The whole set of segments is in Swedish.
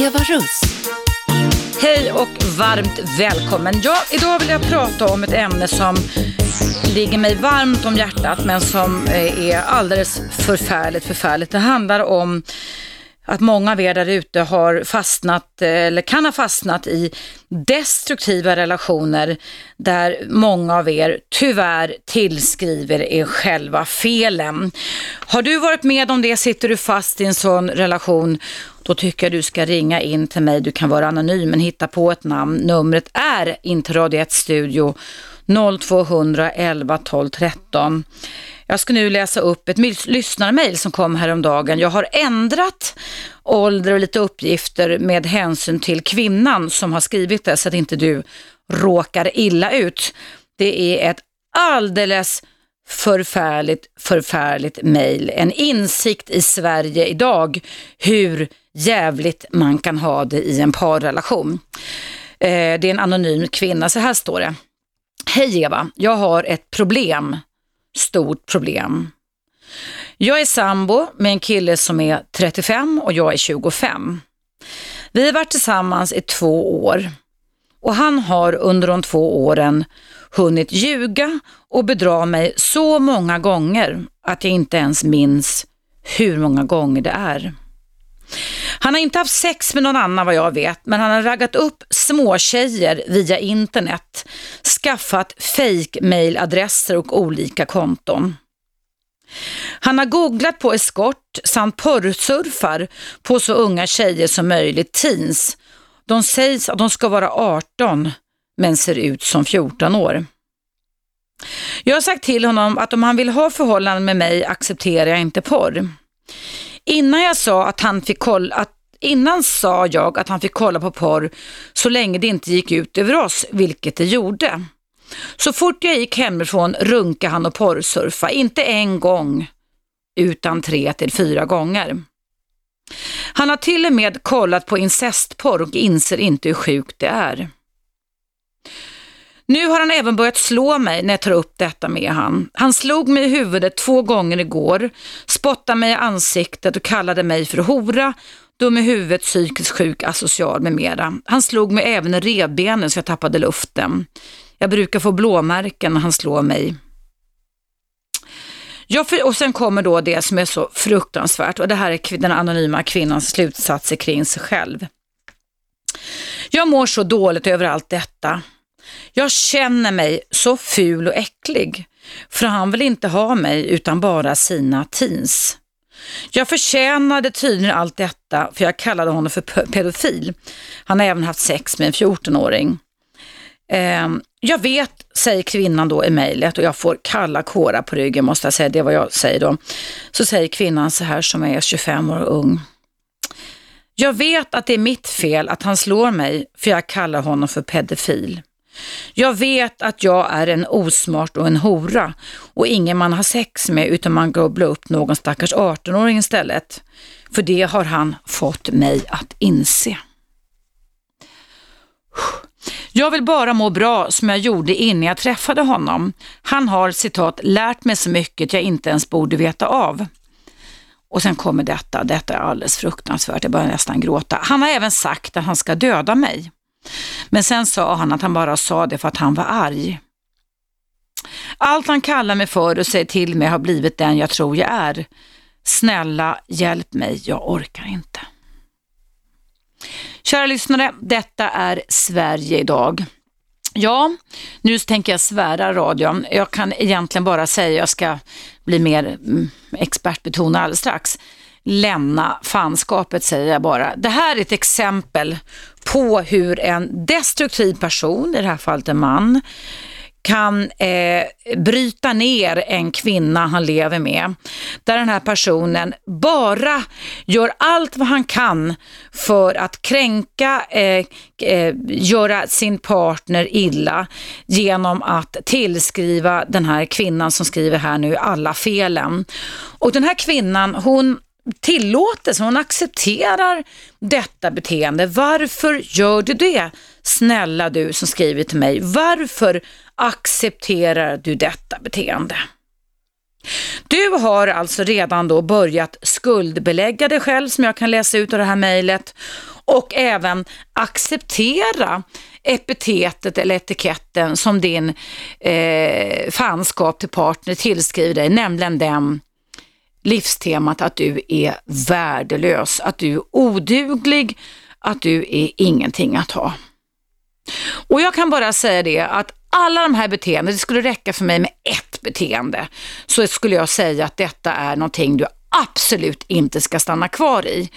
Eva Russ. Hej och varmt välkommen. Ja, idag vill jag prata om ett ämne som ligger mig varmt om hjärtat men som eh, är alldeles förfärligt, förfärligt. Det handlar om att många av er där ute har fastnat eh, eller kan ha fastnat i destruktiva relationer där många av er tyvärr tillskriver er själva felen. Har du varit med om det, sitter du fast i en sån relation, då tycker jag du ska ringa in till mig. Du kan vara anonym men hitta på ett namn. Numret är Interradio 1 Studio 0200 11 12 13. Jag ska nu läsa upp ett lyssnarmail som kom häromdagen. Jag har ändrat ålder och lite uppgifter med hänsyn till kvinnan som har skrivit det så att inte du råkar illa ut. Det är ett alldeles förfärligt, förfärligt mejl. En insikt i Sverige idag hur jävligt man kan ha det i en parrelation. Eh, det är en anonym kvinna, så här står det. Hej Eva, jag har ett problem stort problem. Jag är sambo med en kille som är 35 och jag är 25. Vi har varit tillsammans i två år och han har under de två åren hunnit ljuga och bedra mig så många gånger att jag inte ens minns hur många gånger det är. Han har inte haft sex med någon annan vad jag vet, men han har raggat upp småtjejer via internet, skaffat fake mailadresser och olika konton. Han har googlat på eskort samt porrsurfar på så unga tjejer som möjligt, teens. De sägs att de ska vara 18 men ser ut som 14 år. Jag har sagt till honom att om han vill ha förhållanden med mig accepterar jag inte porr. Innan jag sa att han fick kolla, att Innan sa jag att han fick kolla på porr så länge det inte gick ut över oss, vilket det gjorde. Så fort jag gick hemifrån runka han och porrsurfa, inte en gång, utan tre till fyra gånger. Han har till och med kollat på incestporr och inser inte hur sjukt det är. Nu har han även börjat slå mig när jag tar upp detta med han. Han slog mig i huvudet två gånger igår, spottade mig i ansiktet och kallade mig för hora, dum i huvudet, psykiskt sjuk, asocial med mera. Han slog mig även i revbenen så jag tappade luften. Jag brukar få blåmärken när han slår mig. Ja, för, och sen kommer då det som är så fruktansvärt och det här är den anonyma kvinnans slutsatser kring sig själv. Jag mår så dåligt över allt detta. Jag känner mig så ful och äcklig, för han vill inte ha mig utan bara sina teens. Jag förtjänade tydligen allt detta för jag kallade honom för pedofil. Han har även haft sex med en 14-åring. Eh, jag vet, säger kvinnan då i mejlet och jag får kalla kårar på ryggen måste jag säga, det är vad jag säger då. Så säger kvinnan så här som är 25 år ung. Jag vet att det är mitt fel att han slår mig för jag kallar honom för pedofil. Jag vet att jag är en osmart och en hora och ingen man har sex med utan man grubblar upp någon stackars 18-åring istället. För det har han fått mig att inse. Jag vill bara må bra som jag gjorde innan jag träffade honom. Han har citat lärt mig så mycket jag inte ens borde veta av. Och sen kommer detta, detta är alldeles fruktansvärt, jag börjar nästan gråta. Han har även sagt att han ska döda mig. Men sen sa han att han bara sa det för att han var arg. Allt han kallar mig för och säger till mig har blivit den jag tror jag är. Snälla, hjälp mig, jag orkar inte. Kära lyssnare, detta är Sverige idag. Ja, nu tänker jag svära radion. Jag kan egentligen bara säga, jag ska bli mer mm, expertbetonad alldeles strax. Lämna fanskapet säger jag bara. Det här är ett exempel på hur en destruktiv person, i det här fallet en man, kan eh, bryta ner en kvinna han lever med. Där den här personen bara gör allt vad han kan för att kränka, eh, eh, göra sin partner illa genom att tillskriva den här kvinnan som skriver här nu alla felen. Och den här kvinnan, hon tillåtelse, hon accepterar detta beteende. Varför gör du det? Snälla du som skriver till mig, varför accepterar du detta beteende? Du har alltså redan då börjat skuldbelägga dig själv som jag kan läsa ut av det här mejlet och även acceptera epitetet eller etiketten som din eh, fanskap till partner tillskriver dig, nämligen den livstemat att du är värdelös, att du är oduglig, att du är ingenting att ha. Och jag kan bara säga det att alla de här beteendena, det skulle räcka för mig med ett beteende, så skulle jag säga att detta är någonting du absolut inte ska stanna kvar i.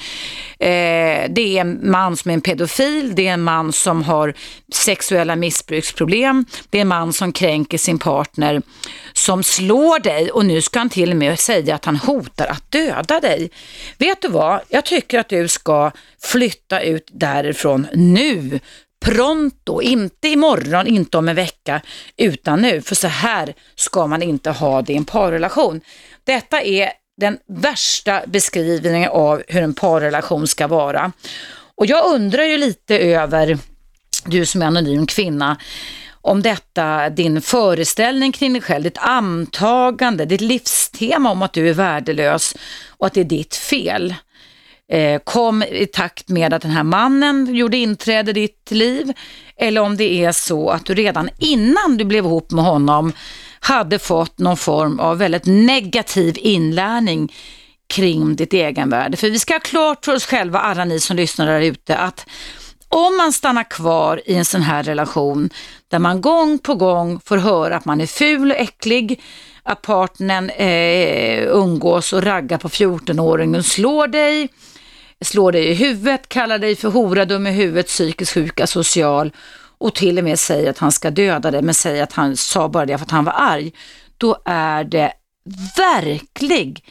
Eh, det är en man som är en pedofil, det är en man som har sexuella missbruksproblem, det är en man som kränker sin partner, som slår dig och nu ska han till och med säga att han hotar att döda dig. Vet du vad? Jag tycker att du ska flytta ut därifrån nu pronto, inte imorgon, inte om en vecka, utan nu. För så här ska man inte ha det i en parrelation. Detta är den värsta beskrivningen av hur en parrelation ska vara. Och jag undrar ju lite över, du som är anonym kvinna, om detta, din föreställning kring dig själv, ditt antagande, ditt livstema om att du är värdelös och att det är ditt fel. Eh, kom i takt med att den här mannen gjorde inträde i ditt liv eller om det är så att du redan innan du blev ihop med honom hade fått någon form av väldigt negativ inlärning kring ditt egenvärde. För vi ska ha klart för oss själva, alla ni som lyssnar där ute, att om man stannar kvar i en sån här relation där man gång på gång får höra att man är ful och äcklig, att partnern eh, umgås och raggar på 14-åringen, slår dig, slår dig i huvudet, kallar dig för hora, dum i huvudet, psykiskt sjuka, social och till och med säger att han ska döda dig, men säger att han sa bara det för att han var arg, då är det verklig,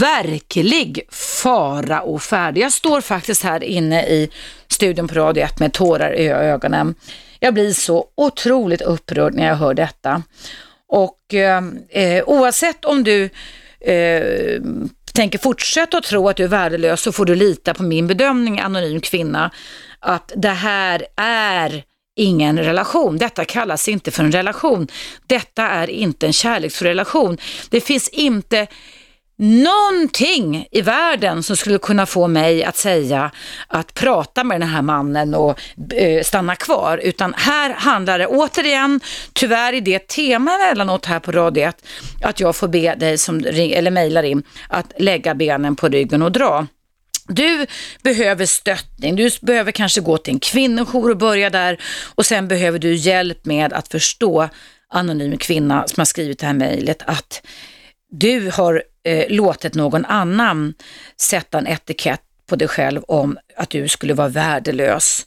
verklig fara och färd. Jag står faktiskt här inne i studion på Radio 1 med tårar i ögonen. Jag blir så otroligt upprörd när jag hör detta. Och eh, eh oavsett om du eh, tänker fortsätta att tro att du är värdelös så får du lita på min bedömning, anonym kvinna, att det här är ingen relation. Detta kallas inte för en relation. Detta är inte en kärleksrelation. Det finns inte någonting i världen som skulle kunna få mig att säga att prata med den här mannen och eh, stanna kvar. Utan här handlar det återigen, tyvärr i det tema emellanåt här på Radio 1, att jag får be dig som eller mejlar in att lägga benen på ryggen och dra. Du behöver stöttning, du behöver kanske gå till en kvinnojour och börja där och sen behöver du hjälp med att förstå anonym kvinna som har skrivit det här mejlet att du har eh, låtit någon annan sätta en etikett på dig själv om att du skulle vara värdelös.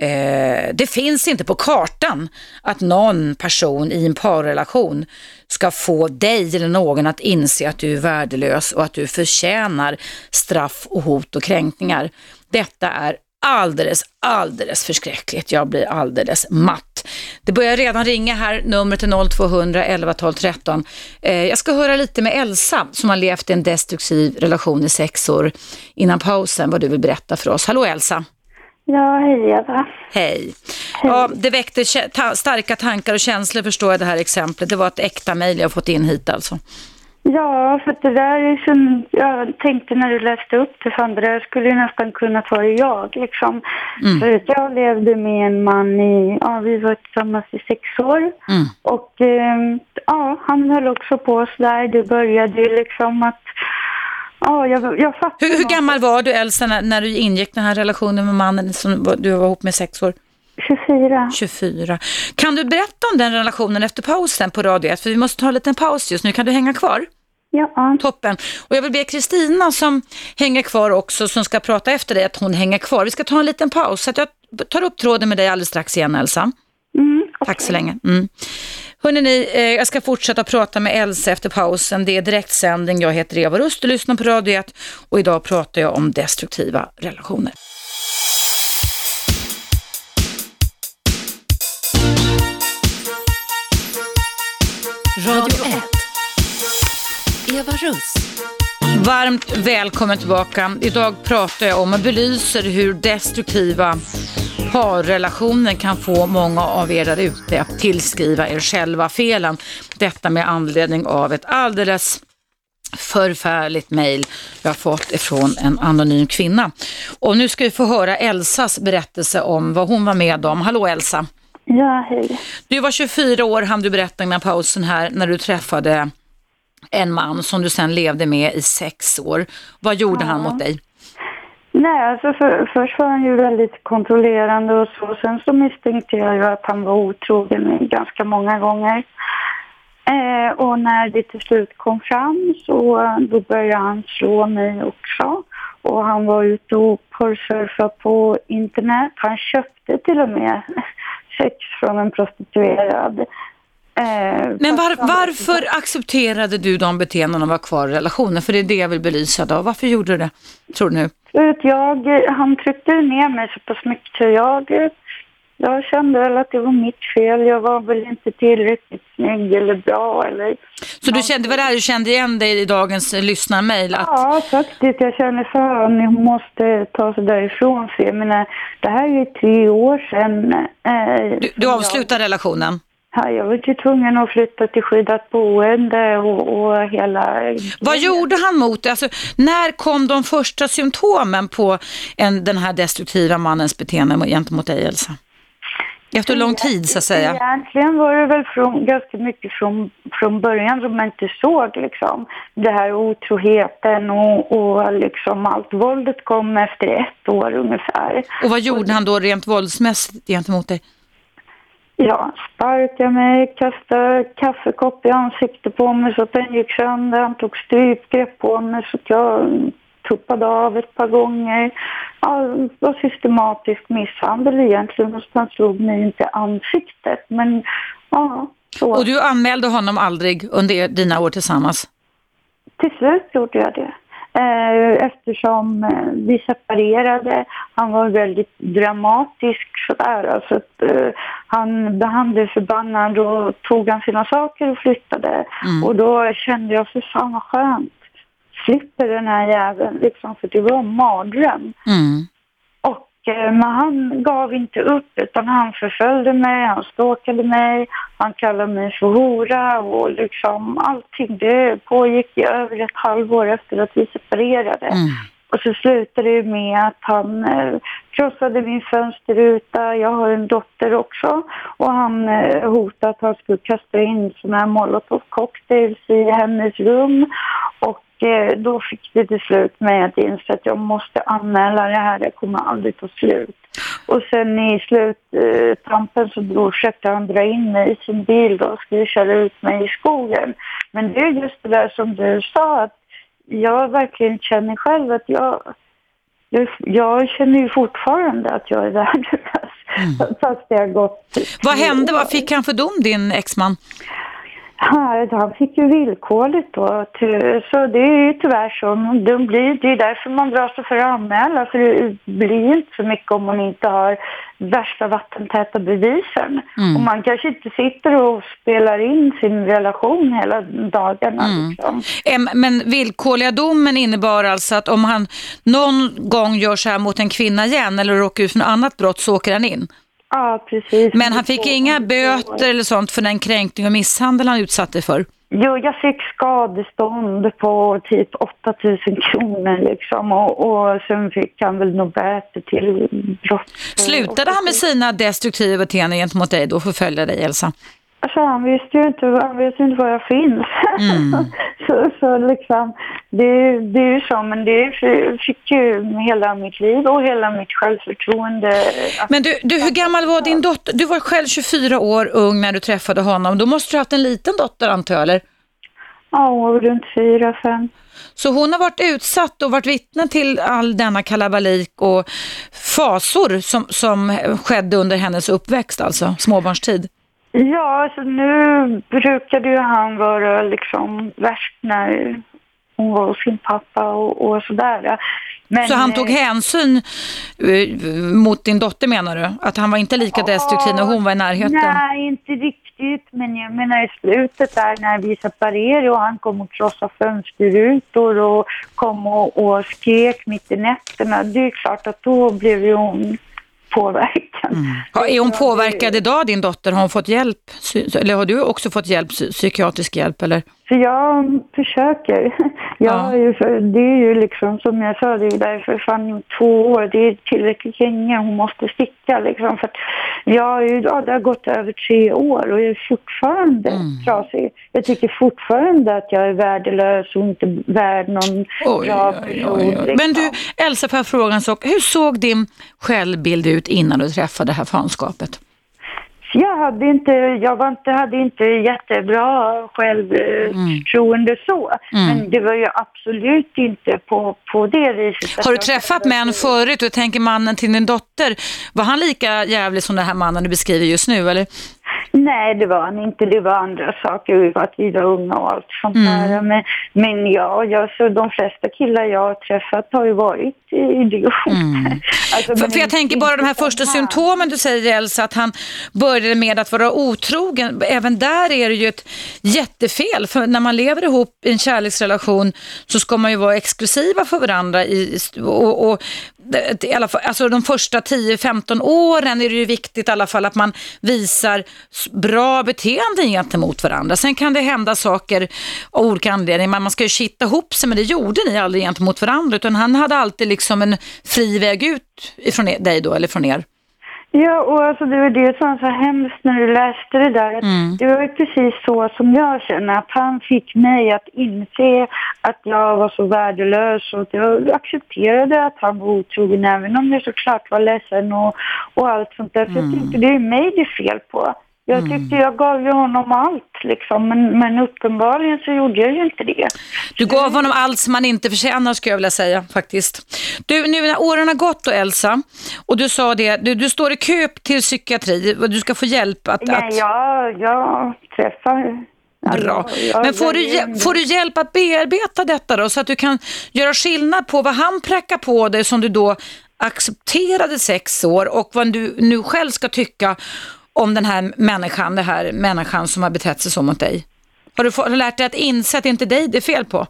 Eh, det finns inte på kartan att någon person i en parrelation ska få dig eller någon att inse att du är värdelös och att du förtjänar straff och hot och kränkningar. Detta är alldeles, alldeles förskräckligt. Jag blir alldeles matt. Det börjar redan ringa här, numret är 0200 11 12 13. Eh, jag ska höra lite med Elsa som har levt i en destruktiv relation i sex år innan pausen, vad du vill berätta för oss. Hallå Elsa! Ja, hej Eva. Hej. hej. Ja, det väckte ta starka tankar och känslor förstår jag det här exemplet. Det var ett äkta mejl jag fått in hit alltså. Ja, för det där är som jag tänkte när du läste upp det Sandra, det skulle ju nästan kunnat vara jag liksom. Mm. För jag levde med en man i, ja vi var tillsammans i sex år. Mm. Och eh, ja, han höll också på sådär, det började ju liksom att Ja, jag, jag hur, hur gammal var du Elsa när, när, du ingick den här relationen med mannen som du var ihop med sex år? 24. 24. Kan du berätta om den relationen efter pausen på Radio 1? För vi måste ta en liten paus just nu. Kan du hänga kvar? Ja. Toppen. Och jag vill be Kristina som hänger kvar också, som ska prata efter dig, att hon hänger kvar. Vi ska ta en liten paus. Så jag tar upp tråden med dig alldeles strax igen, Elsa. Mm, okay. Tack så länge. Mm. Hörrni, eh, jag ska fortsätta prata med Elsa efter pausen. Det är direktsändning. Jag heter Eva Rust och lyssnar på Radio 1 och idag pratar jag om destruktiva relationer. Radio 1. Eva Russ. Varmt välkommen tillbaka. Idag pratar jag om och belyser hur destruktiva parrelationer kan få många av er där ute att tillskriva er själva felen. Detta med anledning av ett alldeles förfärligt mejl jag fått ifrån en anonym kvinna. Och nu ska vi få höra Elsas berättelse om vad hon var med om. Hallå Elsa! Ja, hej. Du var 24 år, han du berätta innan pausen här, när du träffade en man som du sen levde med i sex år. Vad gjorde ja. han mot dig? Nej, alltså för, först var han ju väldigt kontrollerande och så. Sen så misstänkte jag ju att han var otrogen ganska många gånger. Eh, och när det till slut kom fram så då började han slå mig också. Och han var ute och porrsurfade på internet. Han köpte till och med sex från en prostituerad. Eh, Men var, varför accepterade du de beteenden och var kvar i relationen? För det är det jag vill belysa då. Varför gjorde du det, tror du nu? Jag, han tryckte ner mig så pass mycket så jag, jag kände väl att det var mitt fel. Jag var väl inte tillräckligt snygg eller bra eller... Så du kände vad det du kände igen dig i dagens lyssnarmail? Att... Ja, faktiskt. Jag känner fan, ni måste ta sig därifrån. För jag menar, det här är ju tre år sedan. Eh, du, du avslutade jag... relationen? Ja, jag var ju tvungen att flytta till skyddat boende och, och hela... Vad gjorde han mot det? Alltså, när kom de första symptomen på en, den här destruktiva mannens beteende gentemot dig, Elsa? Efter lång tid så att säga? Egentligen var det väl från, ganska mycket från, från början som man inte såg liksom. Det här otroheten och, och liksom allt våldet kom efter ett år ungefär. Och vad gjorde han då rent våldsmässigt gentemot dig? Ja, sparkade mig, kastade kaffekopp i ansiktet på mig så att den gick sönder. Han tog strypgrepp på mig så att jag tuppade av ett par gånger. Ja, det var systematisk misshandel egentligen, fast han slog mig inte i ansiktet. Men ja, så. Och du anmälde honom aldrig under dina år tillsammans? Till slut gjorde jag det. Eh, eftersom eh, vi separerade. Han var väldigt dramatisk sådär. Alltså uh, han, han blev förbannad och tog han sina saker och flyttade. Mm. Och då kände jag, för fan vad skönt. Slipper den här jäveln liksom, för det var en mardröm. Mm. Eh, men han gav inte upp utan han förföljde mig, han stalkade mig, han kallade mig för hora och liksom allting det pågick i över ett halvår efter att vi separerade. Mm. Och så slutade det med att han eh, krossade min fönsterruta. Jag har en dotter också. Och han eh, hotade att han skulle kasta in såna här molotov cocktails i hennes rum. Och Eh, då fick det till slut mig att inse att jag måste anmäla det här, det kommer aldrig ta slut. Och sen i sluttampen så då försökte han dra in mig i sin bil och skulle köra ut mig i skogen. Men det är just det där som du sa, att jag verkligen känner själv att jag, jag, jag känner ju fortfarande att jag är värdelös. Mm. Fast det har gått... Vad hände? Vad fick han för dom, din exman? Han fick ju villkorligt då, så det är ju tyvärr så. De blir, det är därför man drar sig för att anmäla, för det blir inte så mycket om man inte har värsta vattentäta bevisen. Mm. Och man kanske inte sitter och spelar in sin relation hela dagarna. Mm. Liksom. Men villkorliga domen innebar alltså att om han någon gång gör så här mot en kvinna igen eller råkar ut för något annat brott så åker han in? Ja, precis. Men han fick inga böter eller sånt för den kränkning och misshandel han utsatte för? Jo, jag fick skadestånd på typ 8000 kronor liksom och, och sen fick han väl nog böter till brott. Slutade han med sina destruktiva beteenden gentemot dig då förföljde dig Elsa? Alltså han visste ju inte, han visste inte var jag finns. Mm. så, så liksom, det, det är ju så, men det fick ju hela mitt liv och hela mitt självförtroende. Men du, du, hur gammal var din dotter? Du var själv 24 år ung när du träffade honom. Då måste du ha haft en liten dotter antar jag, eller? Ja, runt fyra, fem. Så hon har varit utsatt och varit vittne till all denna kalabalik och fasor som, som skedde under hennes uppväxt, alltså småbarnstid? Ja, alltså nu brukade ju han vara liksom värst när hon var hos sin pappa och, och sådär. Men, så han tog eh, hänsyn uh, mot din dotter menar du? Att han var inte lika destruktiv när hon var i närheten? Nej, inte riktigt. Men jag menar i slutet där när vi separerade och han kom och krossade fönsterrutor och kom och, och skrek mitt i nätterna. Det är klart att då blev ju hon påverkan. Mm. är hon påverkad idag din dotter? Har hon fått hjälp? Eller har du också fått hjälp, psykiatrisk hjälp eller? För jag försöker. Jag Ja. för, det är ju liksom som jag sa, det är därför fan två år, det är tillräckligt länge hon måste sticka liksom. För att jag är ju, ja, det har gått över tre år och jag är fortfarande Mm. trasig. Jag tycker fortfarande att jag är värdelös och inte värd någon Oj, bra oj, oj, person. oj. liksom. Men du, Elsa, får jag fråga en sak? Hur såg din självbild ut innan du träffade det här fanskapet? Jag hade inte, jag var inte, hade inte jättebra självförtroende så. Mm. Men det var ju absolut inte på, på det viset. Har du träffat män förut? Jag tänker mannen till din dotter, var han lika jävlig som den här mannen du beskriver just nu? Eller? Nej, det var han inte. Det var andra saker. Att vi var unga och allt sånt Mm. där. Men, men ja, jag, så de flesta killar jag har träffat har ju varit idioter. Alltså, Mm. För, men för jag tänker bara de här första symptomen du säger Elsa, att han började med att vara otrogen. Även där är det ju ett jättefel. För när man lever ihop i en kärleksrelation så ska man ju vara exklusiva för varandra. I, och, och, i alla fall, alltså de första 10-15 åren är det ju viktigt i alla fall att man visar bra beteende gentemot varandra. Sen kan det hända saker av olika anledningar. Men Man ska ju kitta ihop sig, men det gjorde ni aldrig gentemot varandra. Utan han hade alltid liksom en fri väg ut ifrån er, dig då, eller från er. Ja, och alltså det var det som var så hemskt när du läste det där. Mm. Det var ju precis så som jag känner, att han fick mig att inse att jag var så värdelös och att jag accepterade att han var otrogen även om jag såklart var ledsen och, och allt sånt där. För jag tyckte det är mig det är fel på. Jag tyckte jag gav ju honom allt liksom, men, men uppenbarligen så gjorde jag ju inte det. Du gav honom allt som han inte förtjänar skulle jag vilja säga faktiskt. Du, nu när åren har gått då Elsa, och du sa det, du, du står i kö till psykiatri och du ska få hjälp att... Nej, att... jag, jag träffar... Bra. Men får du, får du hjälp att bearbeta detta då så att du kan göra skillnad på vad han prackar på dig som du då accepterade sex år och vad du nu själv ska tycka om den här människan, den här människan som har betett sig så mot dig? Har du fått, lärt dig att inse att det inte är dig det är fel på?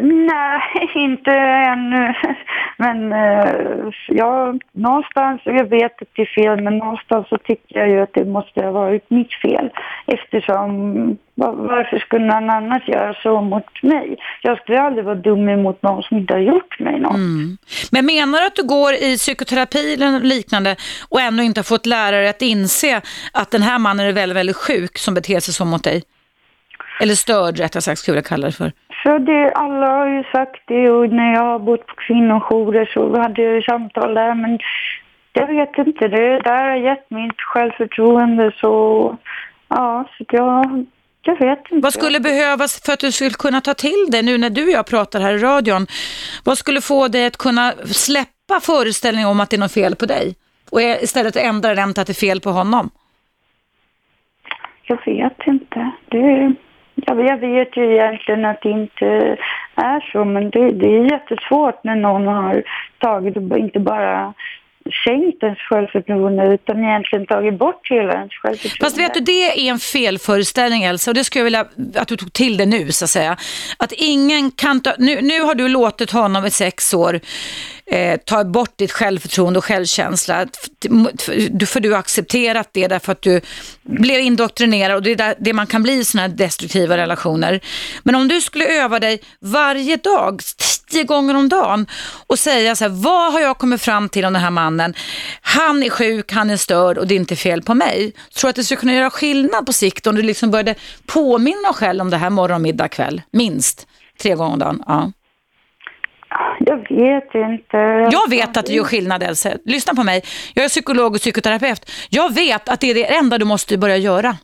Nej, inte ännu. Men eh, jag, någonstans, jag vet att det är fel, men någonstans så tycker jag ju att det måste ha varit mitt fel. Eftersom, var, varför skulle någon annars göra så mot mig? Jag skulle aldrig vara dum emot någon som inte har gjort mig något. Mm. Men menar du att du går i psykoterapi eller liknande och ändå inte har fått lärare att inse att den här mannen är väldigt, väldigt sjuk som beter sig så mot dig? Eller störd rättare sagt skulle jag kalla det för. Så det, alla har ju sagt det och när jag har bott på kvinnojourer så hade jag samtal där men jag vet inte, det där har gett inte självförtroende så ja, så jag, jag vet inte. Vad skulle behövas för att du skulle kunna ta till det nu när du och jag pratar här i radion? Vad skulle få dig att kunna släppa föreställningen om att det är något fel på dig? Och istället ändra den till att det är fel på honom? Jag vet inte. Det, jag, jag vet ju egentligen att det inte är så men det, det är jättesvårt när någon har tagit och inte bara sänkt ens självförtroende utan egentligen tagit bort hela ens självförtroende. Fast vet du, det är en felföreställning Elsa och det skulle jag vilja att du tog till det nu så att säga. Att ingen kan ta, nu, nu har du låtit honom i sex år eh, ta bort ditt självförtroende och självkänsla. För, för du har accepterat det därför att du blev indoktrinerad och det är där, det man kan bli i sådana här destruktiva relationer. Men om du skulle öva dig varje dag, tio gånger om dagen och säga så här, vad har jag kommit fram till om den här mannen? Han är sjuk, han är störd och det är inte fel på mig. Tror du att det skulle kunna göra skillnad på sikt om du liksom började påminna dig själv om det här morgon, middag, kväll? Minst tre gånger om dagen. Ja. Jag vet inte. Jag vet att det gör skillnad Elsa. Lyssna på mig. Jag är psykolog och psykoterapeut. Jag vet att det är det enda du måste börja göra.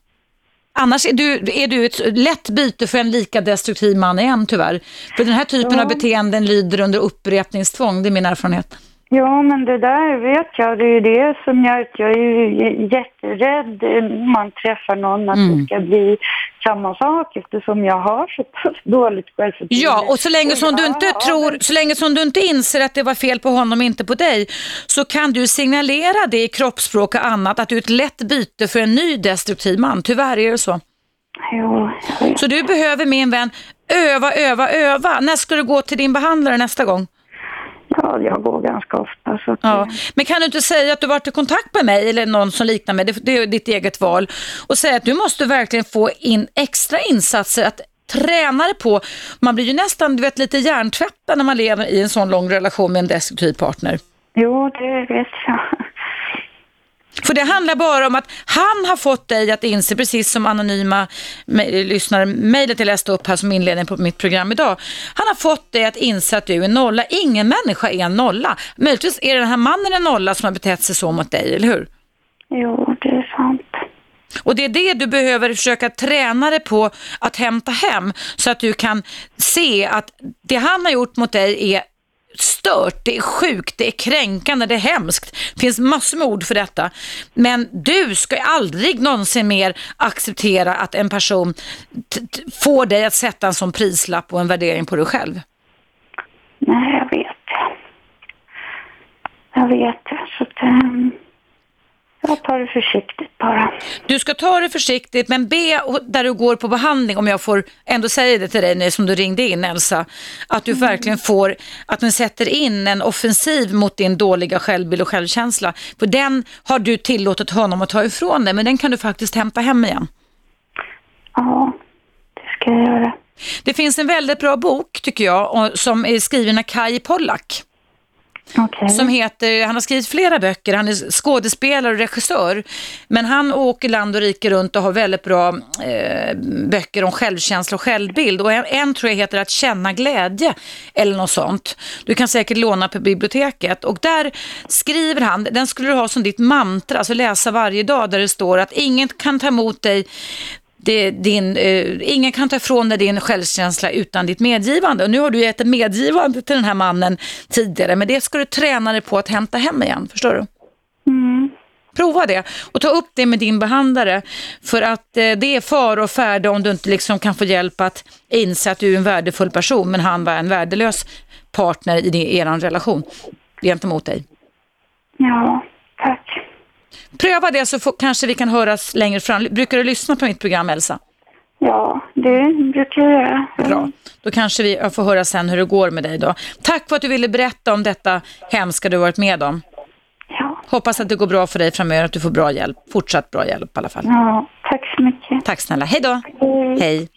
Annars är du, är du ett lätt byte för en lika destruktiv man igen tyvärr. För den här typen Ja. av beteenden lyder under upprepningstvång, det är min erfarenhet. Ja, men det där vet jag. Det är ju det som gör att jag är ju jätterädd när man träffar någon att Mm. det ska bli samma sak eftersom jag har så dåligt självförtroende. Ja, och så länge som du inte har- tror, så länge som du inte inser att det var fel på honom inte på dig, så kan du signalera det i kroppsspråk och annat, att du är ett lätt byte för en ny destruktiv man. Tyvärr är det så. Ja, vet. Så du behöver, min vän, öva, öva, öva. När ska du gå till din behandlare nästa gång? Ja, jag går ganska ofta. Så Ja. Men kan du inte säga att du varit i kontakt med mig eller någon som liknar mig, det, det är ditt eget val, och säga att du måste verkligen få in extra insatser att tränare på, man blir ju nästan du vet, lite hjärntvättad när man lever i en sån lång relation med en destruktiv partner. Jo, det vet jag. För det handlar bara om att han har fått dig att inse, precis som anonyma lyssnare, mejlet jag läste upp här som inledning på mitt program idag. Han har fått dig att inse att du är nolla. Ingen människa är en nolla. Möjligtvis är den här mannen en nolla som har betett sig så mot dig, eller hur? Jo, det är sant. Och det är det du behöver försöka träna dig på att hämta hem så att du kan se att det han har gjort mot dig är stört, det är sjukt, det är kränkande, det är hemskt. Det finns massor med ord för detta. Men du ska aldrig någonsin mer acceptera att en person får dig att sätta en sån prislapp och en värdering på dig själv. Nej, jag vet. Jag vet. Så um... Jag tar det försiktigt bara. Du ska ta det försiktigt, men be där du går på behandling, om jag får ändå säga det till dig nu som du ringde in Elsa, att du mm. verkligen får, att den sätter in en offensiv mot din dåliga självbild och självkänsla. För den har du tillåtit honom att ta ifrån dig, men den kan du faktiskt hämta hem igen. Ja, det ska jag göra. Det finns en väldigt bra bok, tycker jag, som är skriven av Kai Pollak. Okay. Som heter, han har skrivit flera böcker, han är skådespelare och regissör. Men han åker land och rike runt och har väldigt bra eh, böcker om självkänsla och självbild. Och en, en, tror jag heter Att känna glädje eller något sånt. Du kan säkert låna på biblioteket. Och där skriver han, den skulle du ha som ditt mantra, alltså läsa varje dag där det står att ingen kan ta emot dig det, din, eh, ingen kan ta ifrån dig din självkänsla utan ditt medgivande. Och nu har du gett ett medgivande till den här mannen tidigare, men det ska du träna dig på att hämta hem igen, förstår du? Mm. Prova det och ta upp det med din behandlare för att eh, det är fara och färde om du inte liksom kan få hjälp att inse att du är en värdefull person men han var en värdelös partner i er relation gentemot dig. Ja. Pröva det så får, kanske vi kan höras längre fram. Brukar du lyssna på mitt program Elsa? Ja, det brukar jag göra. Bra. Då kanske vi får höra sen hur det går med dig då. Tack för att du ville berätta om detta hemska du varit med om. Ja. Hoppas att det går bra för dig framöver, att du får bra hjälp. Fortsatt bra hjälp i alla fall. Ja, tack så mycket. Tack snälla. Hej då. Hej. Hej.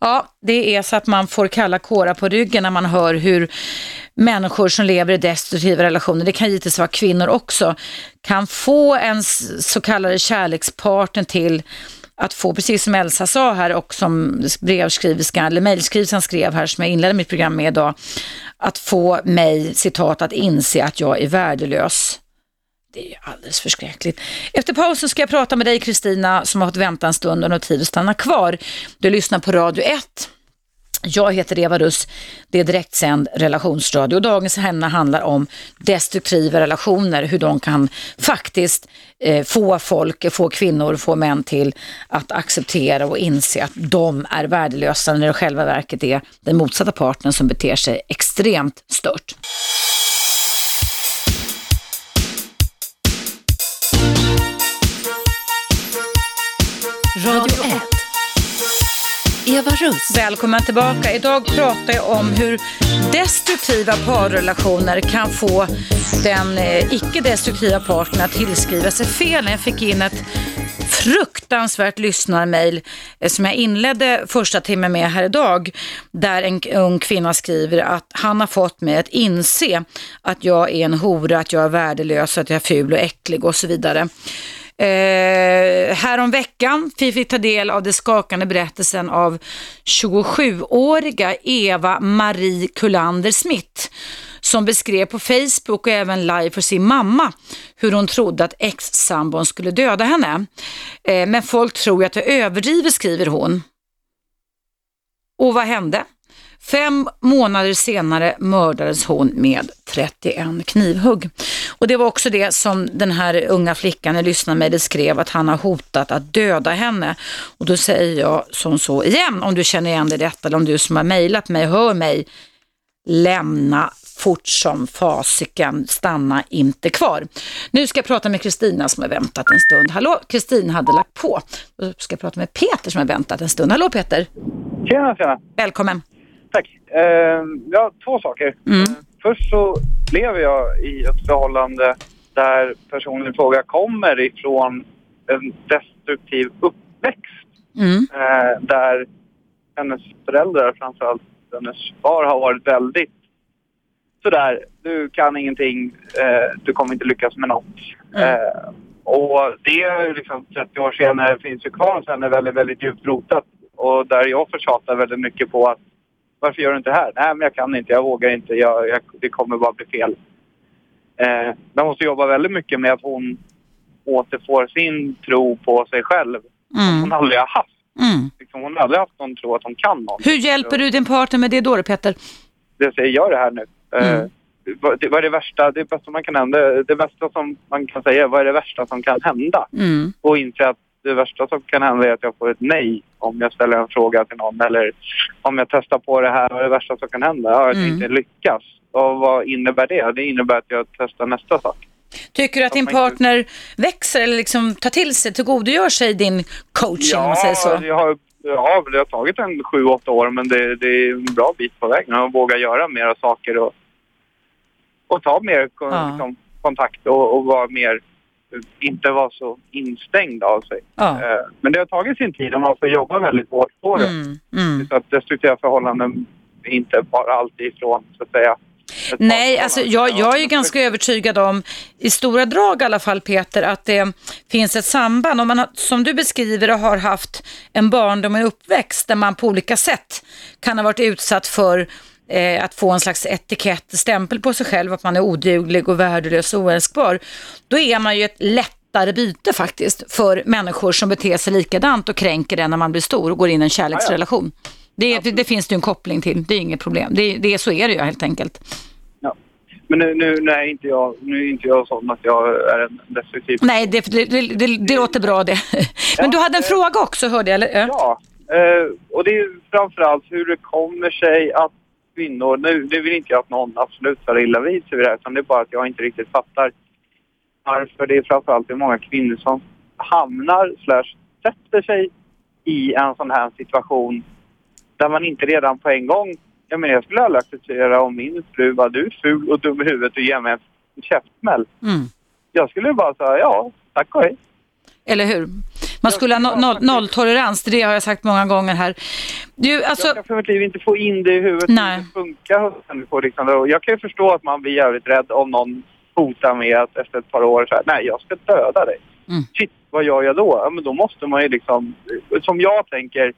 Ja, det är så att man får kalla kåra på ryggen när man hör hur människor som lever i destruktiva relationer, det kan givetvis vara kvinnor också, kan få en så kallade kärlekspartner till att få, precis som Elsa sa här och som brevskriverskan, eller mejlskriverskan skrev här som jag inledde mitt program med idag, att få mig, citat, att inse att jag är värdelös. Det är alldeles förskräckligt. Efter pausen ska jag prata med dig Kristina som har fått vänta en stund och har tid att stanna kvar. Du lyssnar på Radio 1. Jag heter Eva Russ, det är direktsänd relationsradio dagens ämne handlar om destruktiva relationer, hur de kan faktiskt eh, få folk, få kvinnor, få män till att acceptera och inse att de är värdelösa när det själva verket är den motsatta partnern som beter sig extremt stört. Radio 1. Eva Russ. Välkommen tillbaka. Idag pratar jag om hur destruktiva parrelationer kan få den eh, icke-destruktiva partnern att tillskriva sig fel. Jag fick in ett fruktansvärt lyssnarmail eh, som jag inledde första timmen med här idag. Där en ung kvinna skriver att han har fått mig att inse att jag är en hora, att jag är värdelös, att jag är ful och äcklig och så vidare. Eh, härom veckan fick vi ta del av den skakande berättelsen av 27-åriga Eva Marie Kullander Smith som beskrev på Facebook och även live för sin mamma hur hon trodde att ex-sambon skulle döda henne. Eh, men folk tror att det överdriver skriver hon. Och vad hände? Fem månader senare mördades hon med 31 knivhugg. Och det var också det som den här unga flickan i lyssnade med skrev att han har hotat att döda henne. Och då säger jag som så igen, om du känner igen dig i detta eller om du som har mejlat mig, hör mig, lämna fort som fasiken, stanna inte kvar. Nu ska jag prata med Kristina som har väntat en stund. Hallå, Kristina hade lagt på. Då ska jag prata med Peter som har väntat en stund. Hallå Peter! Tjena, tjena! Välkommen! Tack. Eh, ja, två saker. Mm. Eh, först så lever jag i ett förhållande där personen i fråga kommer ifrån en destruktiv uppväxt. Mm. Eh, där hennes föräldrar, framförallt hennes far, har varit väldigt sådär, du kan ingenting, eh, du kommer inte lyckas med något. Eh, och det är liksom 30 år senare finns ju kvar sen är väldigt, väldigt djupt rotat. Och där jag förtjatar väldigt mycket på att varför gör du inte det här? Nej, men jag kan inte, jag vågar inte, jag, jag, det kommer bara bli fel. Eh, man måste jobba väldigt mycket med att hon återfår sin tro på sig själv. Mm. Hon aldrig har haft. Mm. Liksom, hon har aldrig haft någon tro att hon kan något. Hur hjälper du din partner med det då, då Peter? Det säger, gör det här nu. Eh, Mm. vad, det, vad är det värsta, det bästa man kan hända, det bästa som man kan säga, vad är det värsta som kan hända? Mm. och inse att det värsta som kan hända är att jag får ett nej om jag ställer en fråga till någon eller om jag testar på det här, vad är det värsta som kan hända? Ja, att jag Mm. inte lyckas. Och vad innebär det? Det innebär att jag testar nästa sak. Tycker du att din partner växer eller liksom tar till sig, tillgodogör sig din coaching om man säger så? jag har, ja, det har tagit en sju, åtta år men det, det är en bra bit på vägen. att våga göra mera saker och, och ta mer Ja. liksom, kontakt och, och vara mer, inte vara så instängd av sig. Ja. Eh, Men det har tagit sin tid och man får jobba väldigt hårt på det. Mm. Mm. Så att destruktiva förhållanden är inte bara alltid ifrån, så att säga. Nej, alltså jag, jag är ganska övertygad om, i stora drag i alla fall Peter, att det finns ett samband. Om man har, som du beskriver har haft en barndom och en uppväxt där man på olika sätt kan ha varit utsatt för eh, att få en slags etikett, stämpel på sig själv, att man är oduglig och värdelös och oälskbar. Då är man ju ett lättare byte faktiskt för människor som beter sig likadant och kränker den när man blir stor och går in i en kärleksrelation. Det, det, det finns det ju en koppling till, det är inget problem. Det, det, så är det ju helt enkelt. Ja. Men nu, nu, är inte jag, nu är inte jag sån att jag är en destruktiv Nej, det, det, det, det, låter bra det. Men du hade en fråga också hörde jag, eller? Ja. Ja, eh, och det är framförallt hur det kommer sig att kvinnor, nu det vill inte jag att någon absolut tar illa vid sig vid det här, utan det är bara att jag inte riktigt fattar varför det är framförallt det är många kvinnor som hamnar slash sätter sig i en sån här situation där man inte redan på en gång, jag menar jag skulle aldrig acceptera om min fru var du är ful och dum i huvudet och ger mig en käftsmäll. Mm. Jag skulle bara säga ja, tack och hej. Eller hur? Man skulle ha no, noll, nolltolerans, det har jag sagt många gånger här. Du, alltså, jag kan för mitt liv inte få in det i huvudet Nej. hur det funkar hos människor. Liksom. Jag kan ju förstå att man blir jävligt rädd om någon hotar med att efter ett par år så här, nej jag ska döda dig. Mm. Shit, vad gör jag då? Ja, men då måste man ju liksom, som jag tänker,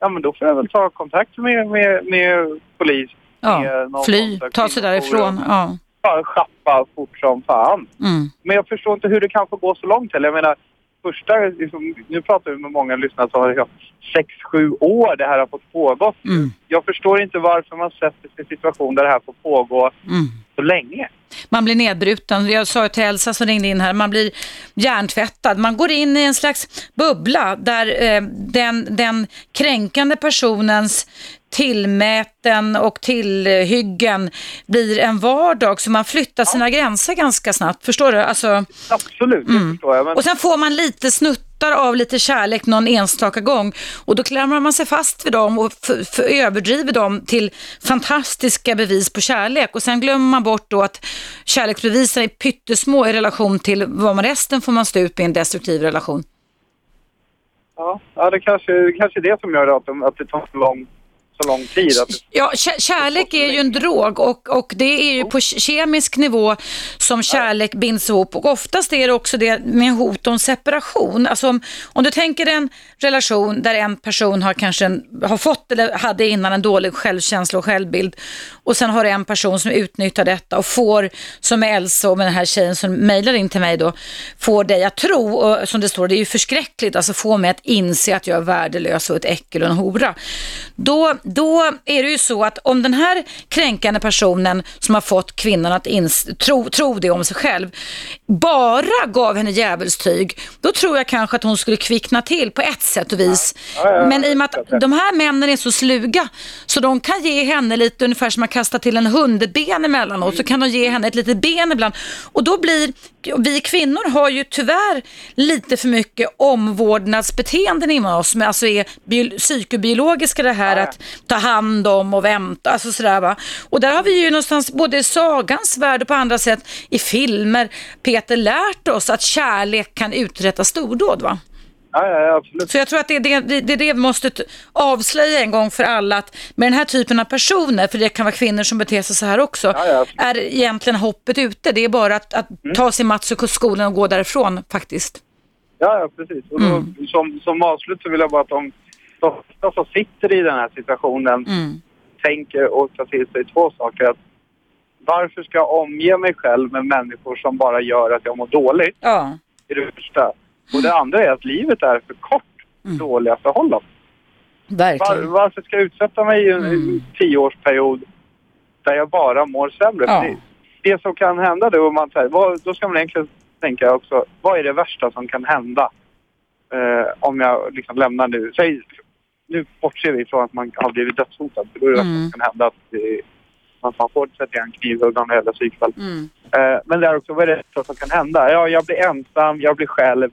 ja men då får jag väl ta kontakt med, med, med polis. ja, med fly, ta sig därifrån. Ja. Bara schappa fort som fan. Mm. Men jag förstår inte hur det kan få gå så långt heller. Jag menar, första, liksom, nu pratar vi med många lyssnare som har liksom, sex, sju år det här har fått pågå. Mm. Jag förstår inte varför man sätter sig i en situation där det här får pågå Mm. Så länge. Man blir nedbruten. Jag sa ju till Elsa som ringde in här, man blir hjärntvättad. Man går in i en slags bubbla där eh, den, den kränkande personens tillmäten och tillhyggen blir en vardag så man flyttar sina gränser ganska snabbt. Förstår du? Alltså, Absolut, det förstår jag. Men och sen får man lite snuttar av lite kärlek någon enstaka gång och då klamrar man sig fast vid dem och överdriver dem till fantastiska bevis på kärlek och sen glömmer man bort då att kärleksbevisen är pyttesmå i relation till vad man resten får man stå ut med i en destruktiv relation. ja, ja, det kanske, kanske är det som gör att, de- att det tar så lång, så lång tid. Att Ja, kärlek är ju en drog och, och det är ju på kemisk nivå som kärlek binds ihop och oftast är det också det med hot om separation. Alltså om, om du tänker en relation där en person har kanske en, har fått eller hade innan en dålig självkänsla och självbild och sen har du en person som utnyttjar detta och får, som med Elsa och med den här tjejen som mejlar in till mig då, får dig att tro, och som det står, det är ju förskräckligt, alltså få mig att inse att jag är värdelös och ett äckel och en hora. Då, då är det ju så att om den här kränkande personen som har fått kvinnan att ins- tro, tro det om sig själv, bara gav henne djävulstyg, då tror jag kanske att hon skulle kvickna till på ett sätt och vis. Ja, ja, Men i och med ja, att de här männen är så sluga, så de kan ge henne lite ungefär som man kastar till en hund ett ben emellanåt, så kan de ge henne ett litet ben ibland. Och då blir, vi kvinnor har ju tyvärr lite för mycket omvårdnadsbeteenden inom oss, men alltså är bio, psykobiologiska det här att ta hand om och vänta, alltså sådär va. Och där har vi ju någonstans, både i sagans värld och på andra sätt, i filmer, Peter lärt oss att kärlek kan uträtta stordåd va. Ja, ja, absolut. Så jag tror att det är det, det, det, är det vi måste avslöja en gång för alla att med den här typen av personer, för det kan vara kvinnor som beter sig så här också, Ja, ja, är egentligen hoppet ute. Det är bara att, att ta sin mats ur skolan och gå därifrån faktiskt. Ja, ja precis. Och då, Mm. som, som avslut så vill jag bara att de, de flesta som sitter i den här situationen Mm. tänker och tar till sig två saker. Att varför ska jag omge mig själv med människor som bara gör att jag mår dåligt? Ja. Det är det första. Och det andra är att livet är för kort Mm. dåliga förhållanden. Var, varför ska jag utsätta mig i en Mm. tioårsperiod där jag bara mår sämre? Ja. Det, det som kan hända då, man, säger, vad, då ska man egentligen tänka också, vad är det värsta som kan hända eh, om jag liksom lämnar nu? Säg, nu bortser vi från att man har blivit dödshotad. För då är det värsta Mm. som kan hända att eh, man man får sätta en knivhugg eller jävla psykfall. Mm. Eh, men det är också, vad är det värsta som kan hända? Ja, jag blir ensam, jag blir själv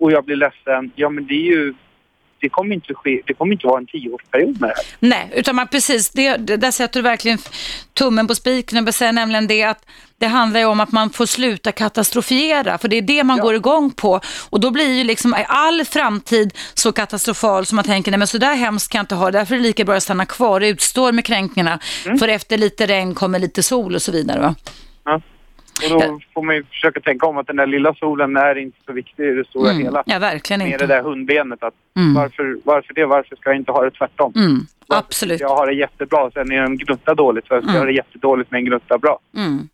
och jag blir ledsen. Ja, men det är ju... Det kommer inte ske. Det kommer inte vara en tioårsperiod med det här. Nej, utan man precis, det, det, där sätter du verkligen tummen på spiken och säger nämligen det att det handlar ju om att man får sluta katastrofiera, för det är det man Ja. går igång på. Och då blir ju liksom all framtid så katastrofal som man tänker, nej men så där hemskt kan jag inte ha, därför är det lika bra att stanna kvar och utstå med kränkningarna, Mm. för efter lite regn kommer lite sol och så vidare. Va? Ja. Och då Ja. får man ju försöka tänka om att den där lilla solen är inte så viktig i det stora Mm. hela. Ja, verkligen Med inte. det där hundbenet. Att Mm. varför, varför det? Varför ska jag inte ha det tvärtom? Mm, absolut. Jag har det jättebra, sen är en gnutta dåligt. Ska jag ha det jättedåligt med en gnutta bra? Mm.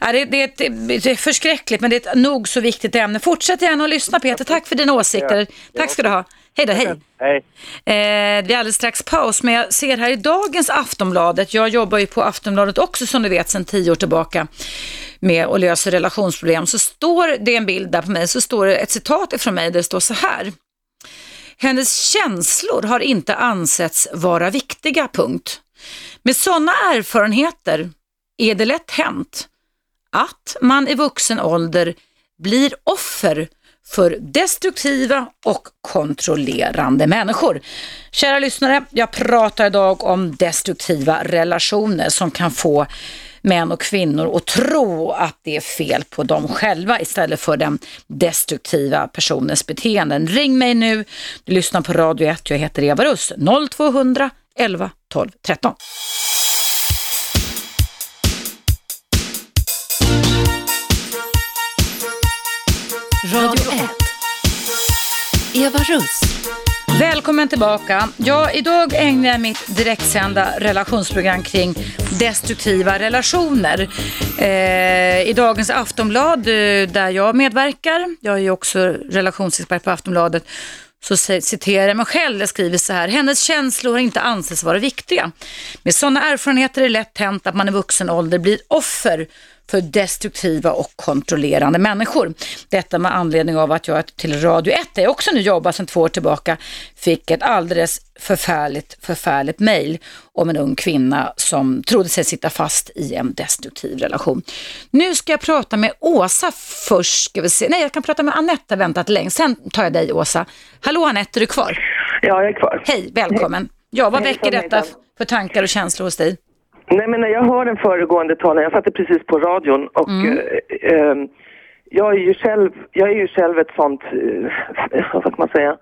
Ja, det, det, det är förskräckligt, men det är ett nog så viktigt ämne. Fortsätt gärna att lyssna Peter. Tack för dina åsikter. Tack ska du ha. Hej då, hej. Hej. Eh, det är alldeles strax paus, men jag ser här i dagens Aftonbladet, jag jobbar ju på Aftonbladet också som du vet sedan tio år tillbaka med att lösa relationsproblem, så står det en bild där på mig, så står det ett citat ifrån mig där det står så här. Hennes känslor har inte ansetts vara viktiga, punkt. Med sådana erfarenheter är det lätt hänt att man i vuxen ålder blir offer för destruktiva och kontrollerande människor. Kära lyssnare, jag pratar idag om destruktiva relationer som kan få män och kvinnor att tro att det är fel på dem själva istället för den destruktiva personens beteenden. Ring mig nu, du lyssnar på Radio 1, jag heter Eva Russ, 0200 11 12 13. Radio 1. Eva Russ. Välkommen tillbaka. Ja, idag ägnar jag mitt direktsända relationsprogram kring destruktiva relationer. Eh, I dagens Aftonblad, eh, där jag medverkar, jag är ju också relationsexpert på Aftonbladet, så citerar jag mig själv. Jag skriver så här. Hennes känslor har inte ansetts vara viktiga. Med sådana erfarenheter är det lätt hänt att man i vuxen ålder blir offer för destruktiva och kontrollerande människor. Detta med anledning av att jag till Radio 1, där jag också nu jobbar sedan två år tillbaka, fick ett alldeles förfärligt, förfärligt mejl om en ung kvinna som trodde sig sitta fast i en destruktiv relation. Nu ska jag prata med Åsa först. Ska vi se. Nej, jag kan prata med Anette, väntat länge. Sen tar jag dig Åsa. Hallå Anette, är du kvar? Ja, jag är kvar. Hej, välkommen. Ja, vad Hejsan, väcker detta för tankar och känslor hos dig? Nej, men när jag hör den föregående talaren, jag satte precis på radion och Mm. eh, eh, jag är ju själv, jag är ju själv ett sånt, eh, vad ska man säga,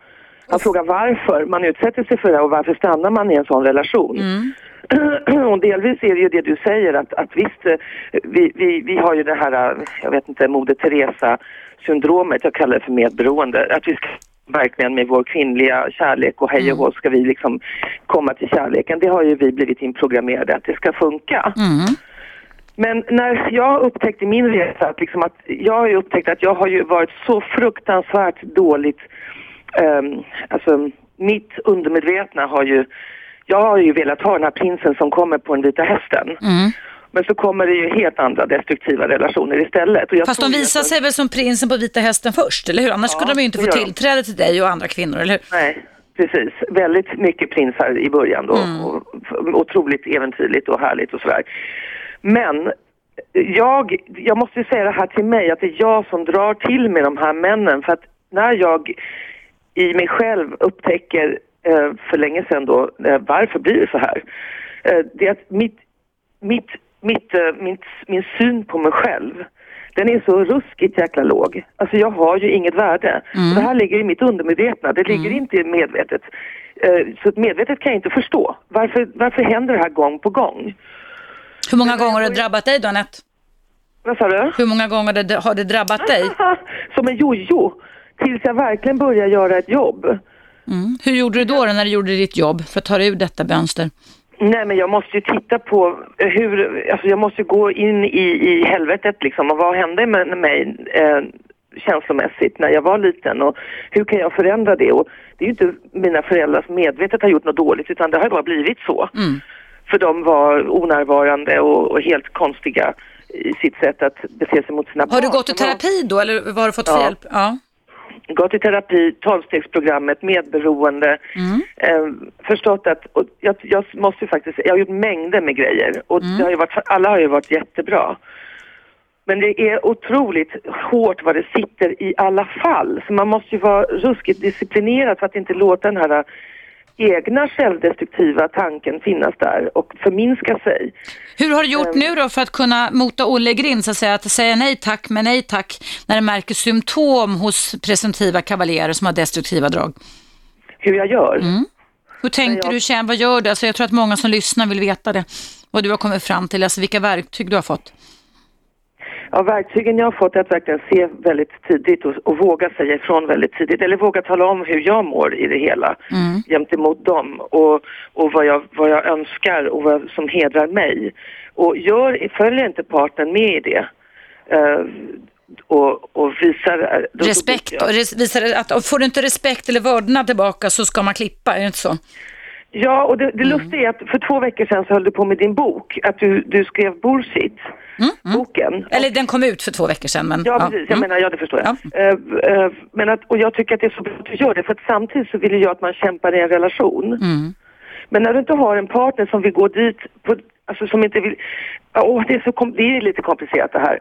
han frågar varför man utsätter sig för det och varför stannar man i en sån relation. Mm. Och delvis är det ju det du säger att, att visst, eh, vi, vi, vi har ju det här, eh, jag vet inte, Moder Teresa-syndromet, jag kallar det för medberoende, att vi ska verkligen med vår kvinnliga kärlek och hej och hå ska vi liksom komma till kärleken. Det har ju vi blivit inprogrammerade att det ska funka. Mm. Men när jag upptäckte min resa, att, liksom att jag har ju upptäckt att jag har ju varit så fruktansvärt dåligt, ehm, alltså mitt undermedvetna har ju, jag har ju velat ha den här prinsen som kommer på den vita hästen. Mm. Men så kommer det ju helt andra destruktiva relationer istället. Och jag Fast de visar sig väl som prinsen på vita hästen först, eller hur? Annars Ja, skulle de ju inte få tillträde till dig och andra kvinnor, eller hur? Nej, precis. Väldigt mycket prinsar i början då. Mm. Och, och, otroligt äventyrligt och härligt och sådär. Men jag, jag måste ju säga det här till mig, att det är jag som drar till med de här männen. För att när jag i mig själv upptäcker eh, för länge sedan då, eh, varför blir det så här? Eh, det är att mitt, mitt, mitt, eh, mitt, min syn på mig själv den är så ruskigt jäkla låg. Alltså jag har ju inget värde. Mm. Det här ligger i mitt undermedvetna, det ligger inte i medvetet. Eh, Så medvetet kan jag inte förstå. Varför, varför händer det här gång på gång? Hur många gånger har det drabbat dig då, Anette? Vad sa du? Hur många gånger har det drabbat dig? Som en jojo. Tills jag verkligen börjar göra ett jobb. Mm. Hur gjorde du då, då när du gjorde ditt jobb för att ta dig ur detta mönster? Nej men jag måste ju titta på hur, alltså jag måste gå in i, i helvetet liksom och vad hände med mig eh, känslomässigt när jag var liten och hur kan jag förändra det? Och det är ju inte mina föräldrar som medvetet har gjort något dåligt utan det har bara blivit så. Mm. För de var onärvarande och, och helt konstiga i sitt sätt att bete sig mot sina barn. Har du gått i har- terapi då eller vad har du fått för Ja. hjälp? Ja. Gått i terapi, tolvstegsprogrammet, medberoende, Mm. eh, förstått att, och jag, jag måste ju faktiskt, jag har gjort mängder med grejer och Mm. har varit, alla har ju varit jättebra. Men det är otroligt hårt vad det sitter i alla fall. Så man måste ju vara ruskigt disciplinerad för att inte låta den här egna självdestruktiva tanken finnas där och förminska sig. Hur har du gjort Ehm. nu då för att kunna mota Olle i grind, så att säga, att säga nej tack men nej tack när du märker symptom hos presumtiva kavaljerer som har destruktiva drag? Hur jag gör. Mm. Hur tänker jag- du, känner, vad gör du? Alltså, jag tror att många som lyssnar vill veta det. Vad du har kommit fram till, alltså vilka verktyg du har fått. Ja, verktygen jag har fått är att verkligen se väldigt tidigt och, och våga säga ifrån väldigt tidigt. Eller våga tala om hur jag mår i det hela Mm. gentemot dem och, och vad, jag, vad jag önskar och vad som hedrar mig. Och gör, följer inte partnern med i det eh, och, och visar... då- Respekt, och res, visar att och får du inte respekt eller vördnad tillbaka så ska man klippa, är det inte så? Ja, och det, Mm. det lustiga är att för två veckor sedan så höll du på med din bok, att du, du skrev Bullshit, boken. Mm, Eller den kom ut för två veckor sedan. Men, Ja, precis. Jag Mm. menar, ja det förstår jag. Ja. Eh, eh, men att, och jag tycker att det är så bra att du gör det, för att samtidigt så vill jag att man kämpar i en relation. Mm. Men när du inte har en partner som vill gå dit, på, alltså som inte vill... ja, Åh, det, är så kom, det är lite komplicerat det här.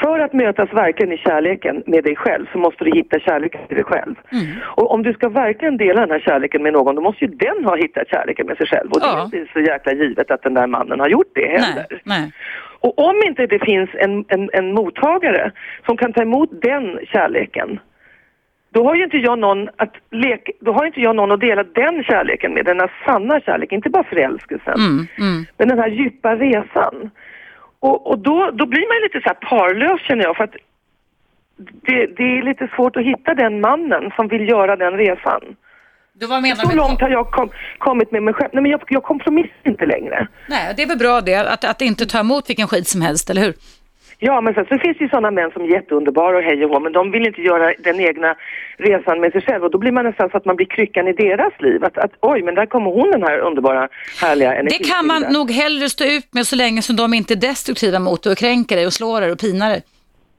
För att mötas verkligen i kärleken med dig själv så måste du hitta kärleken till dig själv. Mm. Och om du ska verkligen dela den här kärleken med någon, då måste ju den ha hittat kärleken med sig själv. Och det Ja. är inte så jäkla givet att den där mannen har gjort det heller. Nej, nej. Och om inte det finns en, en, en mottagare som kan ta emot den kärleken, då har ju inte jag någon att leka, då har inte jag någon att dela den kärleken med, den här sanna kärleken, inte bara förälskelsen, Mm, mm. men den här djupa resan. Och, och då, då blir man lite så här parlös känner jag, för att det, det är lite svårt att hitta den mannen som vill göra den resan. Du, vad menar Så du? långt har jag kom, kommit med mig själv. Nej men jag, jag kompromissar inte längre. Nej, det är väl bra det, att, att inte ta emot vilken skit som helst, eller hur? Ja, men sen så finns det ju sådana män som är jätteunderbara och hej och hå, men de vill inte göra den egna resan med sig själv och då blir man nästan så att man blir kryckan i deras liv. Att, att oj, men där kommer hon den här underbara, härliga Det energifyllda. kan man nog hellre stå ut med så länge som de inte är destruktiva mot dig och kränker dig och slår dig och pinar dig.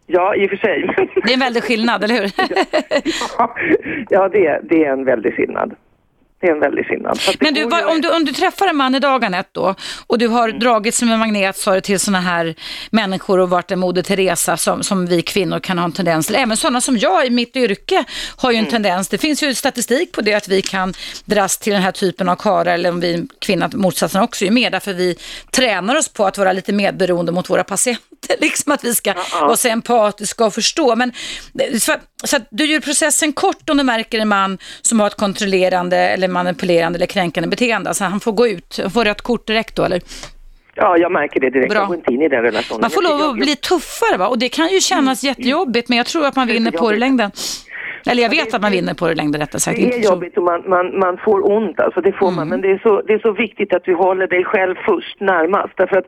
Ja, i och för sig. Det är en väldig skillnad, eller hur? ja, det, det är en väldig skillnad. Det är en väldig skillnad. Men du, ju- om du, om du träffar en man i dagen ett då och du har Mm. dragit som en magnet sa du, till sådana här människor och varit en Moder Teresa som, som vi kvinnor kan ha en tendens till. Även sådana som jag i mitt yrke har ju en Mm. tendens. Det finns ju statistik på det att vi kan dras till den här typen av karlar eller om vi är kvinna motsatsen också är med därför vi tränar oss på att vara lite medberoende mot våra patienter. Liksom att vi ska vara så empatiska och förstå. Men, så, så att du gör processen kort om du märker en man som har ett kontrollerande eller manipulerande eller kränkande beteende. Alltså han får gå ut, han får rött kort direkt då eller? Ja, jag märker det direkt. Bra. Jag går inte in i den relationen. Man får lov att bli tuffare va? Och det kan ju kännas jättejobbigt men jag tror att man vinner på det i längden. Eller jag vet att man vinner på det längden rättare sagt. Det är inte jobbigt och man, man, man får ont, alltså det får Mm. man. Men det är, så, det är så viktigt att du håller dig själv först närmast. Därför att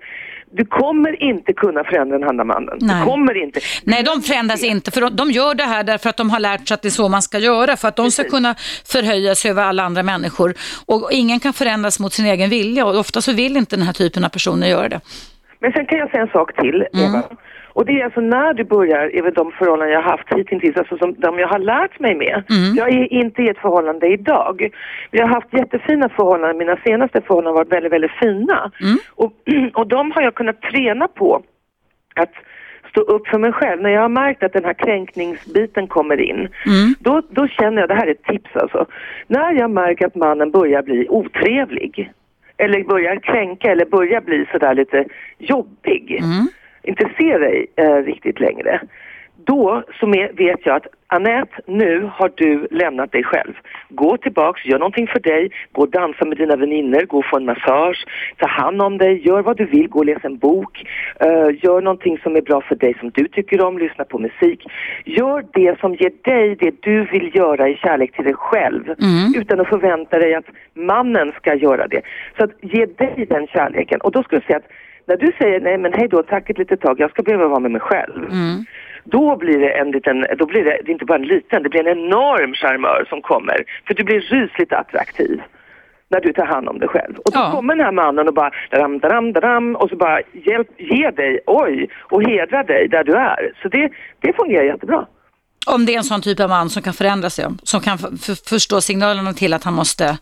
du kommer inte kunna förändra den andra mannen. Nej. Du kommer inte. Nej, de förändras inte för de, de gör det här därför att de har lärt sig att det är så man ska göra för att de ska kunna förhöja sig över alla andra människor. Och ingen kan förändras mot sin egen vilja och ofta så vill inte den här typen av personer göra det. Men sen kan jag säga en sak till, Mm. Och det är alltså när du börjar, över de förhållanden jag har haft hittills, alltså som de jag har lärt mig med. Mm. Jag är inte i ett förhållande idag. Vi har haft jättefina förhållanden, mina senaste förhållanden har varit väldigt, väldigt fina. Mm. Och, och de har jag kunnat träna på att stå upp för mig själv. När jag har märkt att den här kränkningsbiten kommer in, Mm. då, då känner jag, det här är ett tips alltså, när jag märker att mannen börjar bli otrevlig, eller börjar kränka eller börjar bli sådär lite jobbig, Mm. Inte ser dig eh, riktigt längre, då så vet jag att Annette, nu har du lämnat dig själv. Gå tillbaks, gör någonting för dig, gå och dansa med dina vänner, gå och få en massage, ta hand om dig, gör vad du vill, gå och läs en bok, uh, gör någonting som är bra för dig som du tycker om, lyssna på musik. Gör det som ger dig det du vill göra i kärlek till dig själv Mm. utan att förvänta dig att mannen ska göra det. Så att ge dig den kärleken. Och då skulle jag säga att när du säger nej men hej då, tack ett litet tag, jag ska behöva vara med mig själv. Mm. Då blir det en liten, då blir det, det är inte bara en liten, det blir en enorm charmör som kommer. För du blir rysligt attraktiv när du tar hand om dig själv. Och då Ja. kommer den här mannen och bara daram, daram, daram och så bara hjälp, ge dig, oj, och hedra dig där du är. Så det, det fungerar jättebra. Om det är en sån typ av man som kan förändra sig, som kan förstå signalerna till att han måste...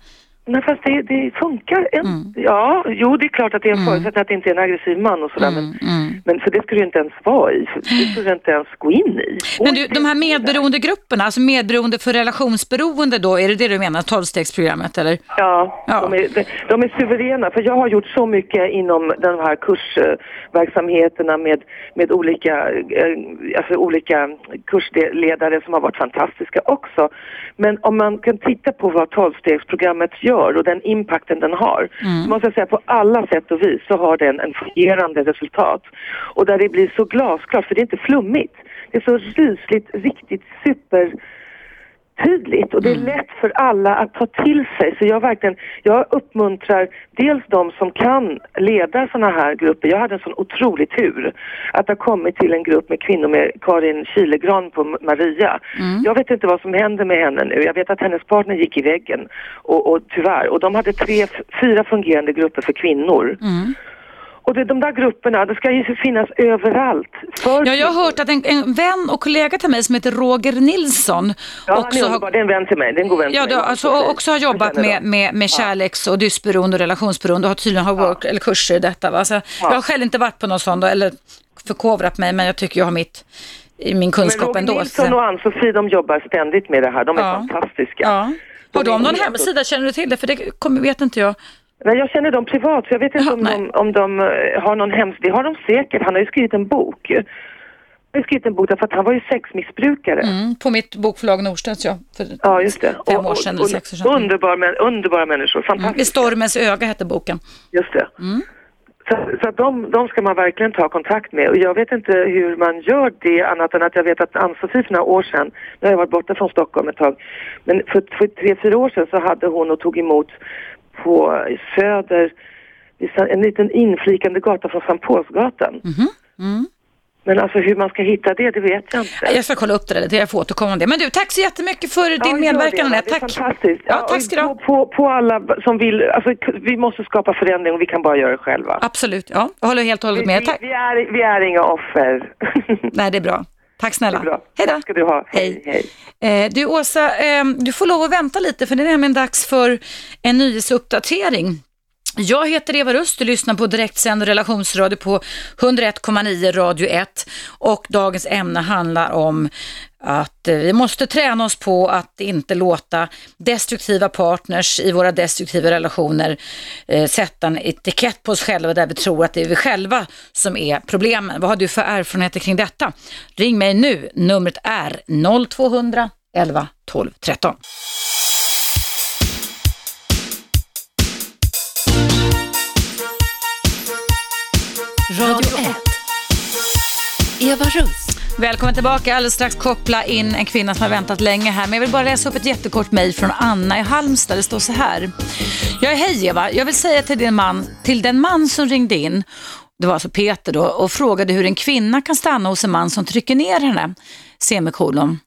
Nej fast det, det funkar. En, Mm. Ja, jo det är klart att det är en förutsättning att det inte är en aggressiv man och sådär. Mm, Men, men för det skulle du inte ens vara i. För det skulle du inte ens gå in i. Men du, de här medberoendegrupperna, alltså medberoende för relationsberoende då, är det det du menar, tolvstegsprogrammet eller? Ja, Ja. De, är, de, de är suveräna. För jag har gjort så mycket inom de här kursverksamheterna med, med olika, eh, alltså olika kursledare som har varit fantastiska också. Men om man kan titta på vad tolvstegsprogrammet gör och den impacten den har, så måste jag säga på alla sätt och vis så har den en fungerande resultat. Och där det blir så glasklart, för det är inte flummigt. Det är så rysligt, riktigt super tydligt och det är lätt för alla att ta till sig. Så jag verkligen, jag uppmuntrar dels de som kan leda sådana här grupper. Jag hade en sån otrolig tur att ha kommit till en grupp med kvinnor med Karin Kilegran på Maria. Jag vet inte vad som händer med henne nu. Jag vet att hennes partner gick i väggen och, och tyvärr. Och de hade tre, fyra fungerande grupper för kvinnor. Och det, de där grupperna, det ska ju finnas överallt. För Ja, jag har hört att en, en vän och kollega till mig som heter Roger Nilsson Ja, också har. Det är en vän till mig. Det är en god vän till Ja, mig. alltså, också har jobbat med, med, med kärleks och dysberoende och relationsberoende och har tydligen har work, eller kurser i detta. Va? Så Jag har själv inte varit på någon sån då, eller förkovrat mig, men jag tycker jag har mitt, i min kunskap Men Roger ändå. Nilsson Så- och Ann-Sofie de jobbar ständigt med det här. De är Ja. fantastiska. Ja. Har De någon hemsida? Känner du till det? För det vet inte jag. Nej, jag känner dem privat så jag vet inte om, nej. de, om de eh, har någon hemsida. Det har de säkert. Han har ju skrivit en bok. Han har ju skrivit en bok därför att han var ju sexmissbrukare. Mm, på mitt bokförlag Norstedts, ja. För Ja, just det. Fem år sedan eller sex år sedan. Underbar, underbara människor. Mm, I stormens öga hette boken. Just det. Mm. Så, så att de, de ska man verkligen ta kontakt med. Och jag vet inte hur man gör det annat än att jag vet att Ann-Sofie för några år sedan, nu har jag varit borta från Stockholm ett tag, men för, för tre, fyra år sedan så hade hon och tog emot på Söder, en liten inflikande gata från Sankt Paulsgatan. Mm. Men alltså hur man ska hitta det, det vet jag inte. Jag ska kolla upp det jag får återkomma om det. Men du, tack så jättemycket för din Ja, medverkan Anette. Tack. fantastiskt. Ja, tack ska du ha. på, på, alla som vill, alltså vi måste skapa förändring och vi kan bara göra det själva. Absolut, ja. Jag håller helt och hållet med. vi, Tack. vi, är, vi är inga offer. Nej, det är bra. Tack snälla. Hej då. Ska du ha. Hej. Hej, hej. Eh, du Åsa, eh, du får lov att vänta lite för det är nämligen dags för en nyhetsuppdatering. Jag heter Eva Rust, du lyssnar på direktsänd relationsradio på 101,9 Radio 1 och dagens ämne handlar om att eh, vi måste träna oss på att inte låta destruktiva partners i våra destruktiva relationer eh, sätta en etikett på oss själva där vi tror att det är vi själva som är problemen. Vad har du för erfarenheter kring detta? Ring mig nu, numret är 0200 11 12 13. Radio 1. Eva Russ. Välkommen tillbaka. Alldeles strax koppla in en kvinna som har väntat länge här. Men jag vill bara läsa upp ett jättekort mejl från Anna i Halmstad. Det står så här. Jag är hej Eva. Jag vill säga till, din man, till den man som ringde in, det var alltså Peter då, och frågade hur en kvinna kan stanna hos en man som trycker ner henne. Semikolon.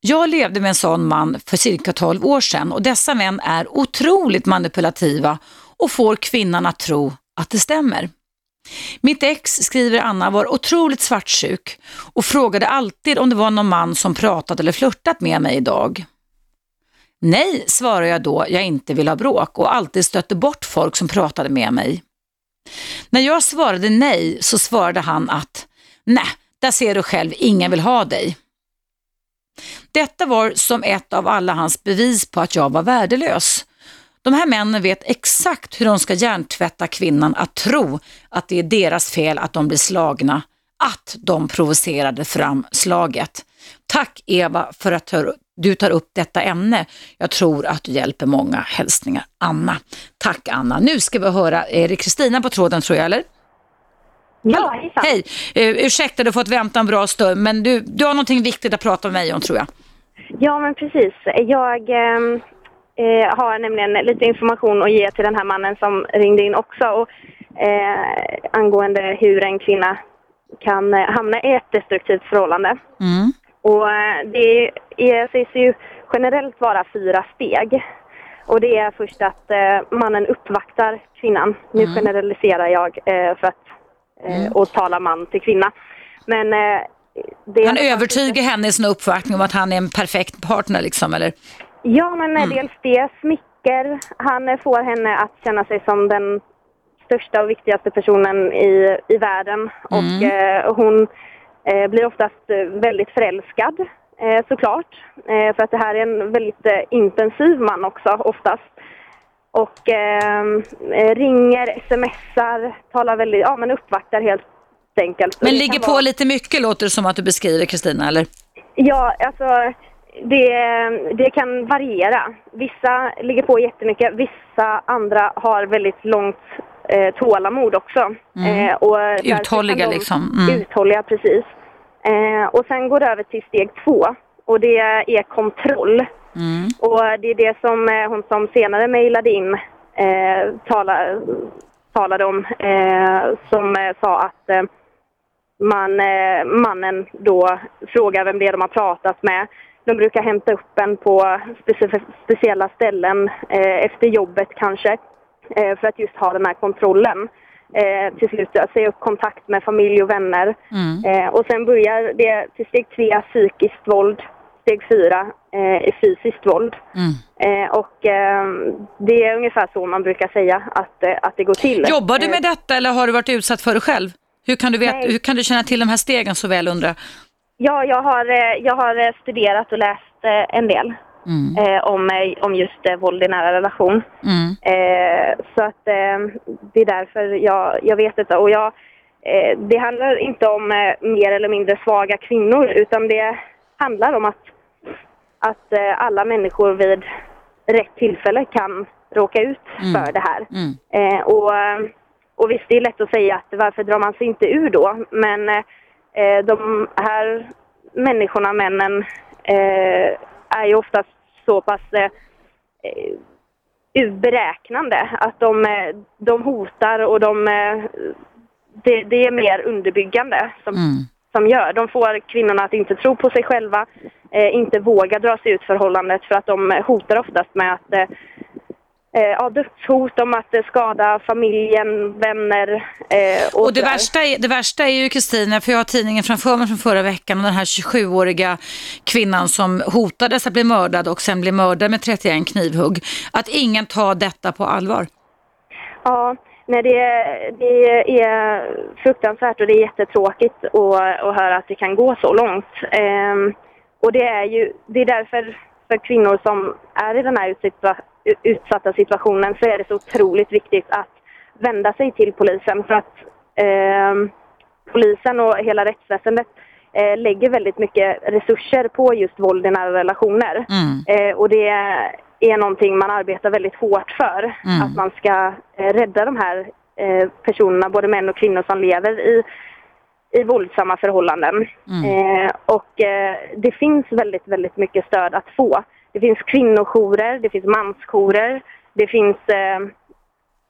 Jag levde med en sån man för cirka 12 år sedan och dessa män är otroligt manipulativa och får kvinnan att tro att det stämmer. Mitt ex, skriver Anna, var otroligt svartsjuk och frågade alltid om det var någon man som pratat eller flörtat med mig idag. Nej, svarade jag då jag inte vill ha bråk och alltid stötte bort folk som pratade med mig. När jag svarade nej så svarade han att nej, där ser du själv, ingen vill ha dig. Detta var som ett av alla hans bevis på att jag var värdelös. De här männen vet exakt hur de ska hjärntvätta kvinnan att tro att det är deras fel att de blir slagna, att de provocerade fram slaget. Tack Eva för att du tar upp detta ämne. Jag tror att du hjälper många. Hälsningar Anna. Tack Anna. Nu ska vi höra, är det Kristina på tråden tror jag eller? Ja, hejsan. Hej. Uh, ursäkta, du har fått vänta en bra stund, men du, du har någonting viktigt att prata med mig om tror jag. Ja, men precis. Jag ehm, eh, har nämligen lite information att ge till den här mannen som ringde in också och, eh, angående hur en kvinna kan eh, hamna i ett destruktivt förhållande. Mm. Och eh, det sägs ju generellt vara fyra steg. Och det är först att eh, mannen uppvaktar kvinnan. Nu Mm. generaliserar jag eh, för att eh, och talar man till kvinna. Men eh, Han övertygar henne i sin uppfattning om att han är en perfekt partner liksom, eller? Ja, men Mm. dels det, smicker. Han eh, får henne att känna sig som den största och viktigaste personen i, i världen. Och eh, hon eh, blir oftast väldigt förälskad, eh, såklart. Eh, för att det här är en väldigt eh, intensiv man också, oftast. Och ringer, smsar, talar väldigt, ja men uppvaktar helt enkelt. Men ligger på vara- lite mycket låter det som att du beskriver Kristina, eller? Ja, alltså det, det kan variera. Vissa ligger på jättemycket, vissa andra har väldigt långt eh, tålamod också. Eh, och Mm. Uthålliga liksom. Mm. Uthålliga, precis. Eh, och sen går det över till steg två och det är kontroll. Mm. Och det är det som eh, hon som senare mejlade in eh, tala, talade om, eh, som eh, sa att eh, man, mannen då frågar vem det är de har pratat med. De brukar hämta upp en på speci- speciella ställen eh, efter jobbet kanske eh, för att just ha den här kontrollen. Eh, till slut säga upp kontakt med familj och vänner. Eh, och sen börjar det till steg tre psykiskt våld, steg fyra eh, är fysiskt våld. Eh, och eh, det är ungefär så man brukar säga att, att det går till. Jobbar du med detta eller har du varit utsatt för det själv? Hur kan du, veta, Nej. hur kan du känna till de här stegen så väl undrar? Ja, jag har, eh, jag har eh, studerat och läst eh, en del eh, om, om just våld i nära relation. Mm. Så att det är därför jag, jag vet detta. Och jag, det handlar inte om mer eller mindre svaga kvinnor utan det handlar om att, att alla människor vid rätt tillfälle kan råka ut för det här. Eh, och, och visst, det är lätt att säga att varför drar man sig inte ur då? Men de här människorna, männen, eh, är ju oftast så pass eh, eh, beräknande att de, eh, de hotar och de, eh, det, det är mer underbyggande som, som gör. De får kvinnorna att inte tro på sig själva, eh, inte våga dra sig ut förhållandet för att de hotar oftast med att eh, eh, ja, dödshot om att eh, skada familjen, vänner eh, och, Och det värsta, är, det värsta är ju Kristina, för jag har tidningen framför mig från förra veckan och den här 27-åriga kvinnan som hotades att bli mördad och sen blev mördad med 31 knivhugg. Att ingen tar detta på allvar. Ja, nej, det, det är fruktansvärt och det är jättetråkigt att, att höra att det kan gå så långt. Ehm, och det är ju det är därför för kvinnor som är i den här utsatta, situationen så är det så otroligt viktigt att vända sig till polisen för att ehm, polisen och hela rättsväsendet eh, lägger väldigt mycket resurser på just våld i nära relationer. Eh, och det är någonting man arbetar väldigt hårt för. Att man ska eh, rädda de här eh, personerna, både män och kvinnor som lever i, i våldsamma förhållanden. Eh, och eh, det finns väldigt, väldigt mycket stöd att få. Det finns kvinnojourer, det finns mansjourer, det finns eh,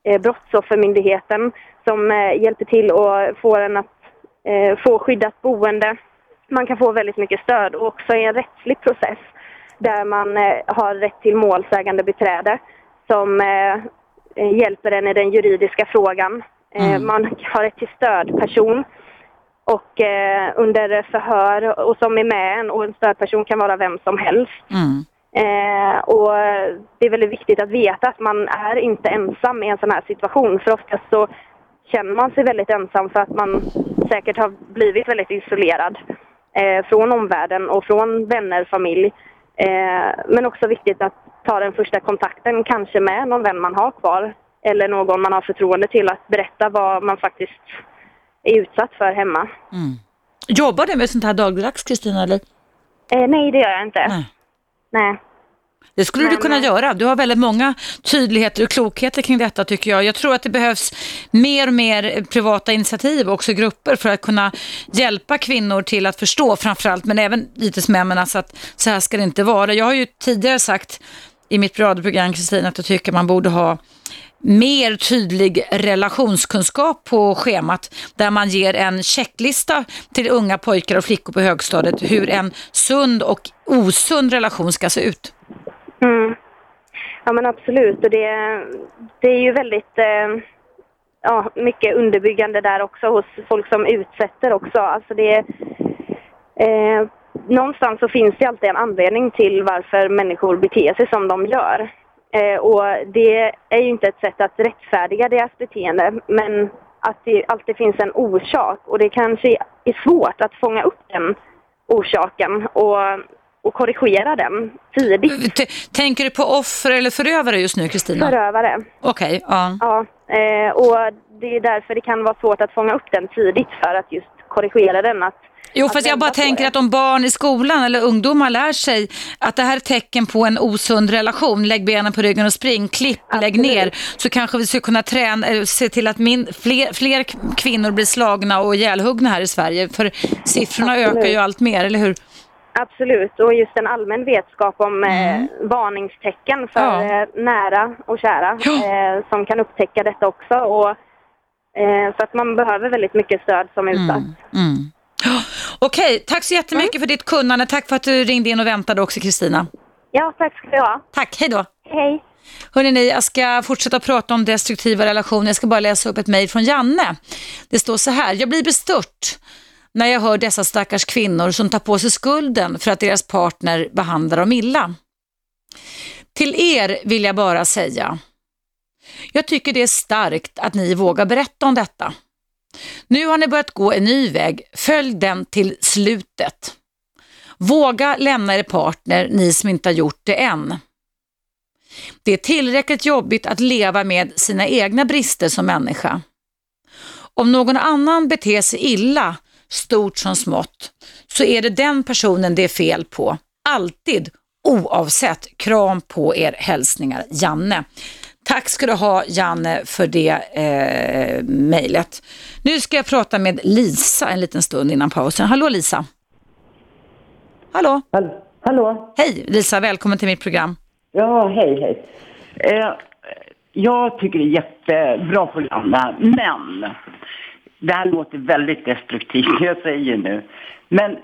eh, Brottsoffermyndigheten som eh, hjälper till och får en att eh, få skyddat boende. Man kan få väldigt mycket stöd och också i en rättslig process där man eh, har rätt till målsägande beträde som eh, eh, hjälper en i den juridiska frågan. Eh, Man har rätt till stödperson och eh, under förhör och som är med en och en stödperson kan vara vem som helst. Eh, och det är väldigt viktigt att veta att man är inte ensam i en sån här situation. För oftast så känner man sig väldigt ensam för att man säkert har blivit väldigt isolerad eh, från omvärlden och från vänner, familj. Eh, men också viktigt att ta den första kontakten kanske med någon vän man har kvar eller någon man har förtroende till att berätta vad man faktiskt är utsatt för hemma. Jobbar du med sånt här dagligdags, Kristina? Eller? Eh, nej, det gör jag inte. Nej. Nej. Det skulle du Men, kunna eh, göra. Du har väldigt många tydligheter och klokheter kring detta tycker jag. Jag tror att det behövs mer och mer privata initiativ, också grupper, för att kunna hjälpa kvinnor till att förstå framförallt, men även givetvis männen, alltså att så här ska det inte vara. Jag har ju tidigare sagt i mitt radioprogram, Kristina, att jag tycker man borde ha mer tydlig relationskunskap på schemat där man ger en checklista till unga pojkar och flickor på högstadiet hur en sund och osund relation ska se ut. Mm. Ja men absolut och det, det är ju väldigt eh, ja, mycket underbyggande där också hos folk som utsätter också. Alltså det, eh, någonstans så finns det alltid en anledning till varför människor beter sig som de gör. Eh, och det är ju inte ett sätt att rättfärdiga deras beteende men att det alltid finns en orsak och det kanske är svårt att fånga upp den orsaken och, och korrigera den tidigt. T- Tänker du på offer eller förövare just nu, Kristina? Förövare. Okej, ja. Ja, eh, och det är därför det kan vara svårt att fånga upp den tidigt för att just korrigera den. Att, Jo, fast jag bara tänker det. att om barn i skolan eller ungdomar lär sig att det här är tecken på en osund relation, lägg benen på ryggen och spring, klipp, lägg Absolut. ner, så kanske vi ska kunna träna, eller se till att min, fler, fler kvinnor blir slagna och ihjälhuggna här i Sverige, för siffrorna Absolut. ökar ju allt mer, eller hur? Absolut, och just en allmän vetskap om eh, varningstecken för Mm. Ja. eh, nära och kära Ja. eh, som kan upptäcka detta också. Och, eh, så att man behöver väldigt mycket stöd som utsatt. Mm. Okej, tack så jättemycket för ditt kunnande, tack för att du ringde in och väntade också Kristina. Ja, tack ska du ha. Tack, hej då. Hej. Hörrni, ni, jag ska fortsätta prata om destruktiva relationer. Jag ska bara läsa upp ett mejl från Janne. Det står så här. Jag blir bestört när jag hör dessa stackars kvinnor som tar på sig skulden för att deras partner behandlar dem illa. Till er vill jag bara säga. Jag tycker det är starkt att ni vågar berätta om detta. Nu har ni börjat gå en ny väg. Följ den till slutet. Våga lämna er partner, ni som inte har gjort det än. Det är tillräckligt jobbigt att leva med sina egna brister som människa. Om någon annan beter sig illa, stort som smått, så är det den personen det är fel på. Alltid, oavsett. Kram på er hälsningar, Janne. Tack ska du ha, Janne, för det eh, mejlet. Nu ska jag prata med Lisa en liten stund innan pausen. Hallå Lisa. Hallå. Hall- Hallå? Hej Lisa, välkommen till mitt program. Ja, hej, hej. Eh, jag tycker det är jättebra program det här, men det här låter väldigt destruktivt, det jag säger nu. Men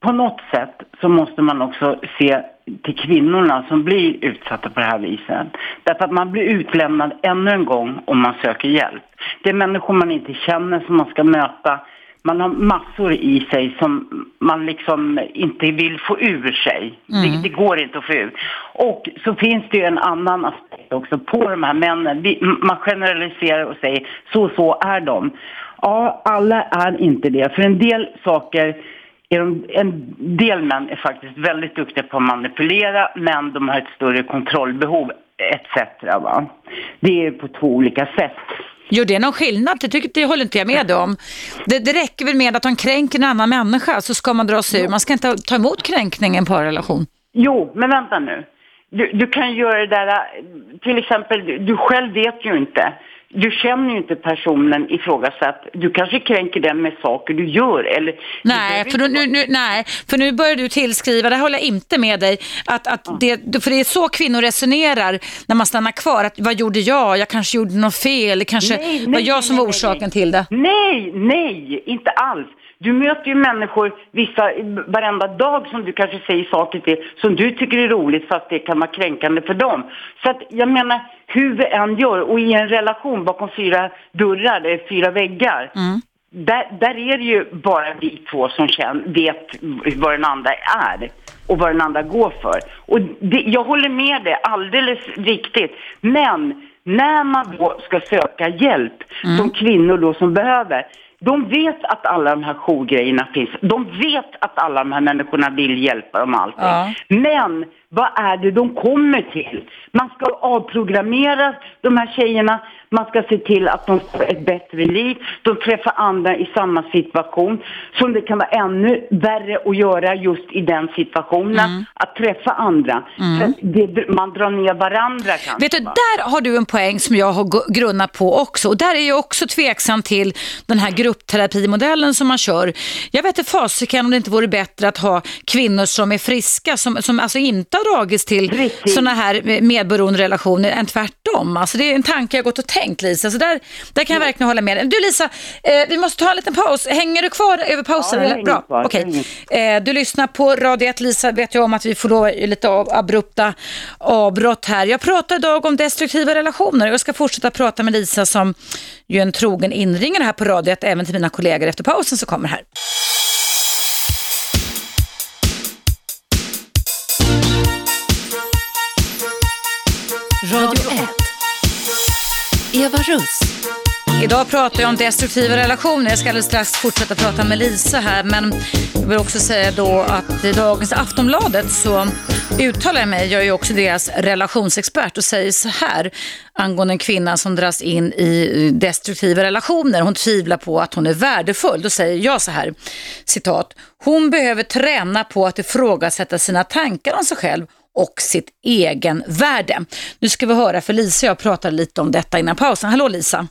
på något sätt så måste man också se till kvinnorna som blir utsatta på det här viset. Därför att man blir utlämnad ännu en gång om man söker hjälp. Det är människor man inte känner som man ska möta. Man har massor i sig som man liksom inte vill få ur sig. Det, det går inte att få ur. Och så finns det ju en annan aspekt också på de här männen. Vi, man generaliserar och säger så så är de. Ja, alla är inte det. För en del saker en del män är faktiskt väldigt duktiga på att manipulera men de har ett större kontrollbehov etc. Va? Det är på två olika sätt. Gör det någon skillnad? Det, tycker, det håller inte jag med om. Det, det räcker väl med att de kränker en annan människa så ska man dra sig ur. Man ska inte ta emot kränkningen på en relation. Jo, men vänta nu. Du, du kan göra det där, till exempel, du själv vet ju inte. Du känner ju inte personen ifrågasatt. Du kanske kränker den med saker du gör eller... Nej du för, nu, nu, nej, för nu börjar du tillskriva, det håller jag inte med dig, att, att det, för det är så kvinnor resonerar när man stannar kvar. Att, vad gjorde jag? Jag kanske gjorde något fel. Kanske Nej, var nej, jag som var orsaken nej. till det. Nej, nej, inte alls. Du möter ju människor vissa, varenda dag som du kanske säger saker till som du tycker är roligt fast det kan vara kränkande för dem. Så att jag menar, hur vi än gör och i en relation bakom fyra dörrar, eller fyra väggar, där, där är det ju bara vi två som känner, vet vad den andra är och vad den andra går för. Och det, jag håller med dig alldeles riktigt. Men när man då ska söka hjälp, som kvinnor då som behöver, de vet att alla de här jourgrejerna finns. De vet att alla de här människorna vill hjälpa dem allting. Ja. Men vad är det de kommer till? Man ska avprogrammera de här tjejerna. Man ska se till att de får ett bättre liv. De träffar andra i samma situation. Som det kan vara ännu värre att göra just i den situationen. Att träffa andra. Att det, man drar ner varandra kanske. Vet du, där har du en poäng som jag har grunnat på också. Och där är jag också tveksam till den här gruppterapimodellen som man kör. Jag vet inte fasiken om det inte vore bättre att ha kvinnor som är friska, som, som alltså inte har dragits till sådana här medberoende relationer än tvärtom. Alltså det är en tanke jag gått och tänkt Lisa, så där, där kan jag verkligen hålla med dig. Du Lisa, eh, vi måste ta en liten paus. Hänger du kvar över pausen? Ja, eller? Bra, okej. Jag Eh, du lyssnar på Radio 1. Lisa vet jag om att vi får då lite av abrupta avbrott här. Jag pratar idag om destruktiva relationer och jag ska fortsätta prata med Lisa som ju är en trogen inringare här på Radio 1, även till mina kollegor efter pausen som kommer här. Eva Russ. Idag pratar jag om destruktiva relationer. Jag ska alldeles strax fortsätta prata med Lisa här. Men jag vill också säga då att i dagens Aftonbladet så uttalar jag mig. Jag är ju också deras relationsexpert och säger så här angående en kvinna som dras in i destruktiva relationer. Hon tvivlar på att hon är värdefull. Då säger jag så här, citat. Hon behöver träna på att ifrågasätta sina tankar om sig själv och sitt egen värde. Nu ska vi höra, för Lisa och jag pratade lite om detta innan pausen. Hallå Lisa!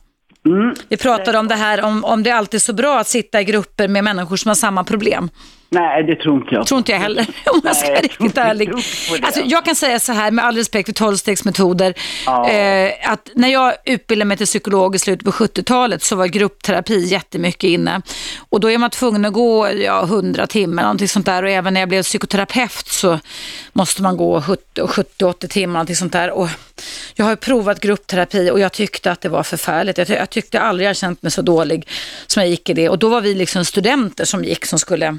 Mm. Vi pratade om det här om, om det alltid är så bra att sitta i grupper med människor som har samma problem. Nej, det tror inte jag. Tror inte jag heller, om jag ska vara riktigt ärlig. Alltså, jag kan säga så här, med all respekt för tolvstegsmetoder, Ja. eh, att när jag utbildade mig till psykolog i slutet på 70-talet så var gruppterapi jättemycket inne. Och då är man tvungen att gå ja, 100 timmar, någonting sånt där. Och även när jag blev psykoterapeut så måste man gå 70-80 timmar, någonting sånt där. Och jag har provat gruppterapi och jag tyckte att det var förfärligt. Jag, ty- jag tyckte aldrig jag känt mig så dålig som jag gick i det. Och då var vi liksom studenter som gick, som skulle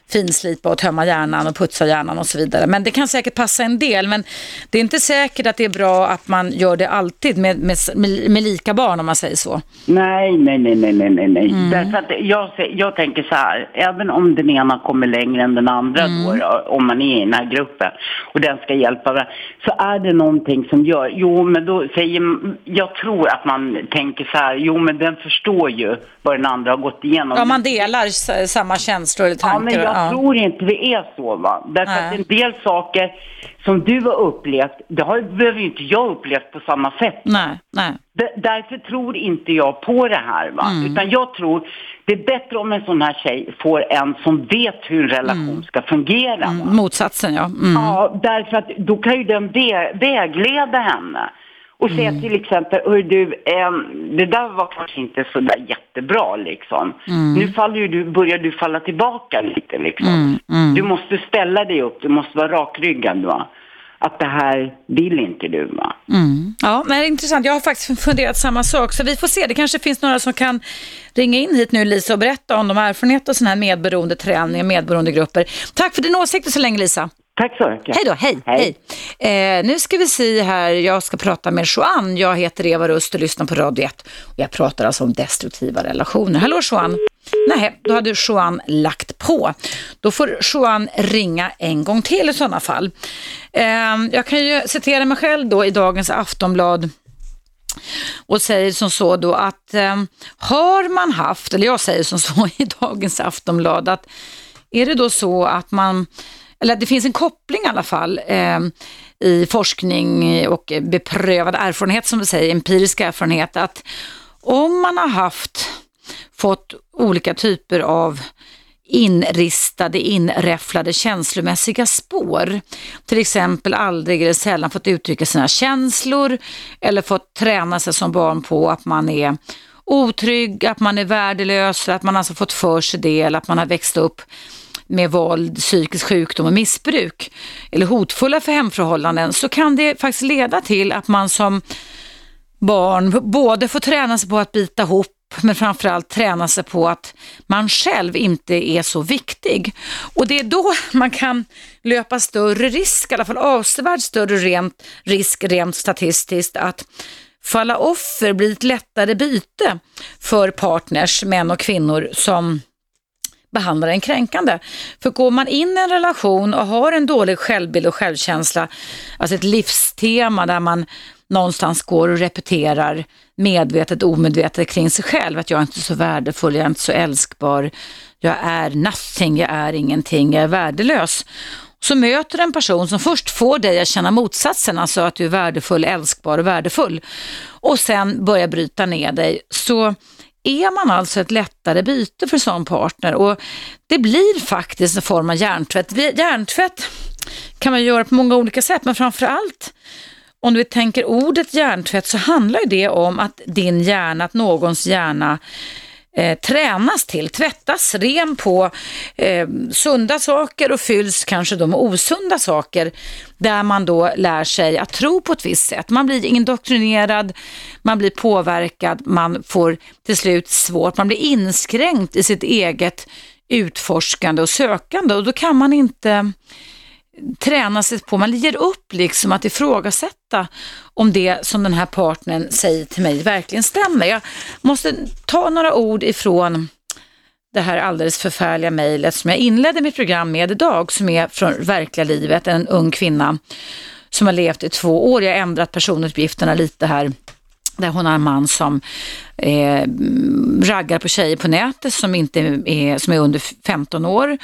finslipa och tömma hjärnan och putsa hjärnan och så vidare. Men det kan säkert passa en del. Men det är inte säkert att det är bra att man gör det alltid med, med, med, lika barn om man säger så. Nej, nej, nej, nej, nej, nej, nej. Mm. Därför att jag, jag tänker så här, även om den ena kommer längre än den andra Mm. då, om man är i den här gruppen och den ska hjälpa varandra, så är det någonting som gör, jo men då säger, jag tror att man tänker så här, jo men den förstår ju vad den andra har gått igenom. Ja, man delar samma känslor eller Ja, tankar. jag ja. tror inte det är så va. Därför Nej. att en del saker som du har upplevt, det har, behöver ju inte jag upplevt på samma sätt. Nej, nej. Därför tror inte jag på det här. Va? Mm. Utan jag tror det är bättre om en sån här tjej får en som vet hur en relation ska fungera. Mm, motsatsen ja. Mm. Ja, därför att då kan ju den vä- vägleda henne. Och säga Mm. till exempel, hör du, ehm, det där var kanske inte så där jättebra liksom. Mm. Nu faller du, börjar du falla tillbaka lite liksom. Mm, mm. Du måste ställa dig upp, du måste vara rakryggad va. Att det här vill inte du va. Mm. Ja, men det är intressant. Jag har faktiskt funderat samma sak. Så vi får se. Det kanske finns några som kan ringa in hit nu Lisa och berätta om de har erfarenhet av sån här medberoende träning och medberoende grupper. Tack för din åsikt så länge Lisa. Tack så mycket. Hej då, hej. hej. Eh, nu ska vi se här, jag ska prata med Joanne. Jag heter Eva Rust och lyssnar på Radio 1. Och jag pratar alltså om destruktiva relationer. Hallå Joanne. Nej, då hade Joanne lagt på. Då får Joanne ringa en gång till i sådana fall. Eh, jag kan ju citera mig själv då i dagens Aftonblad och säger som så då att eh, har man haft, eller jag säger som så i dagens Aftonblad, att är det då så att man, eller det finns en koppling i alla fall eh, i forskning och beprövad erfarenhet som vi säger, empirisk erfarenhet, att om man har haft, fått olika typer av inristade, inräfflade känslomässiga spår. Till exempel aldrig eller sällan fått uttrycka sina känslor eller fått träna sig som barn på att man är otrygg, att man är värdelös, att man alltså fått för sig det eller att man har växt upp med våld, psykisk sjukdom och missbruk eller hotfulla för hemförhållanden så kan det faktiskt leda till att man som barn både får träna sig på att bita ihop men framförallt träna sig på att man själv inte är så viktig. Och det är då man kan löpa större risk, i alla fall avsevärt större rent, risk rent statistiskt, att falla offer blir ett lättare byte för partners, män och kvinnor som behandlar en kränkande. För går man in i en relation och har en dålig självbild och självkänsla, alltså ett livstema där man någonstans går och repeterar medvetet, omedvetet kring sig själv. Att jag är inte så värdefull, jag är inte så älskbar, jag är nothing, jag är ingenting, jag är värdelös. Så möter en person som först får dig att känna motsatsen, alltså att du är värdefull, älskbar och värdefull. Och sen börjar bryta ner dig. Så är man alltså ett lättare byte för sån partner och det blir faktiskt en form av hjärntvätt. Hjärntvätt kan man göra på många olika sätt, men framför allt om du tänker ordet hjärntvätt så handlar det om att din hjärna, att någons hjärna eh, tränas till, tvättas ren på eh, sunda saker och fylls kanske då med osunda saker där man då lär sig att tro på ett visst sätt. Man blir indoktrinerad, man blir påverkad, man får till slut svårt, man blir inskränkt i sitt eget utforskande och sökande och då kan man inte träna sig på, man ger upp liksom att ifrågasätta om det som den här partnern säger till mig verkligen stämmer. Jag måste ta några ord ifrån det här alldeles förfärliga mejlet som jag inledde mitt program med idag, som är från verkliga livet, en ung kvinna som har levt i två år. Jag har ändrat personuppgifterna lite här där hon har en man som eh, raggar på tjejer på nätet som, inte är, som är under 15 år,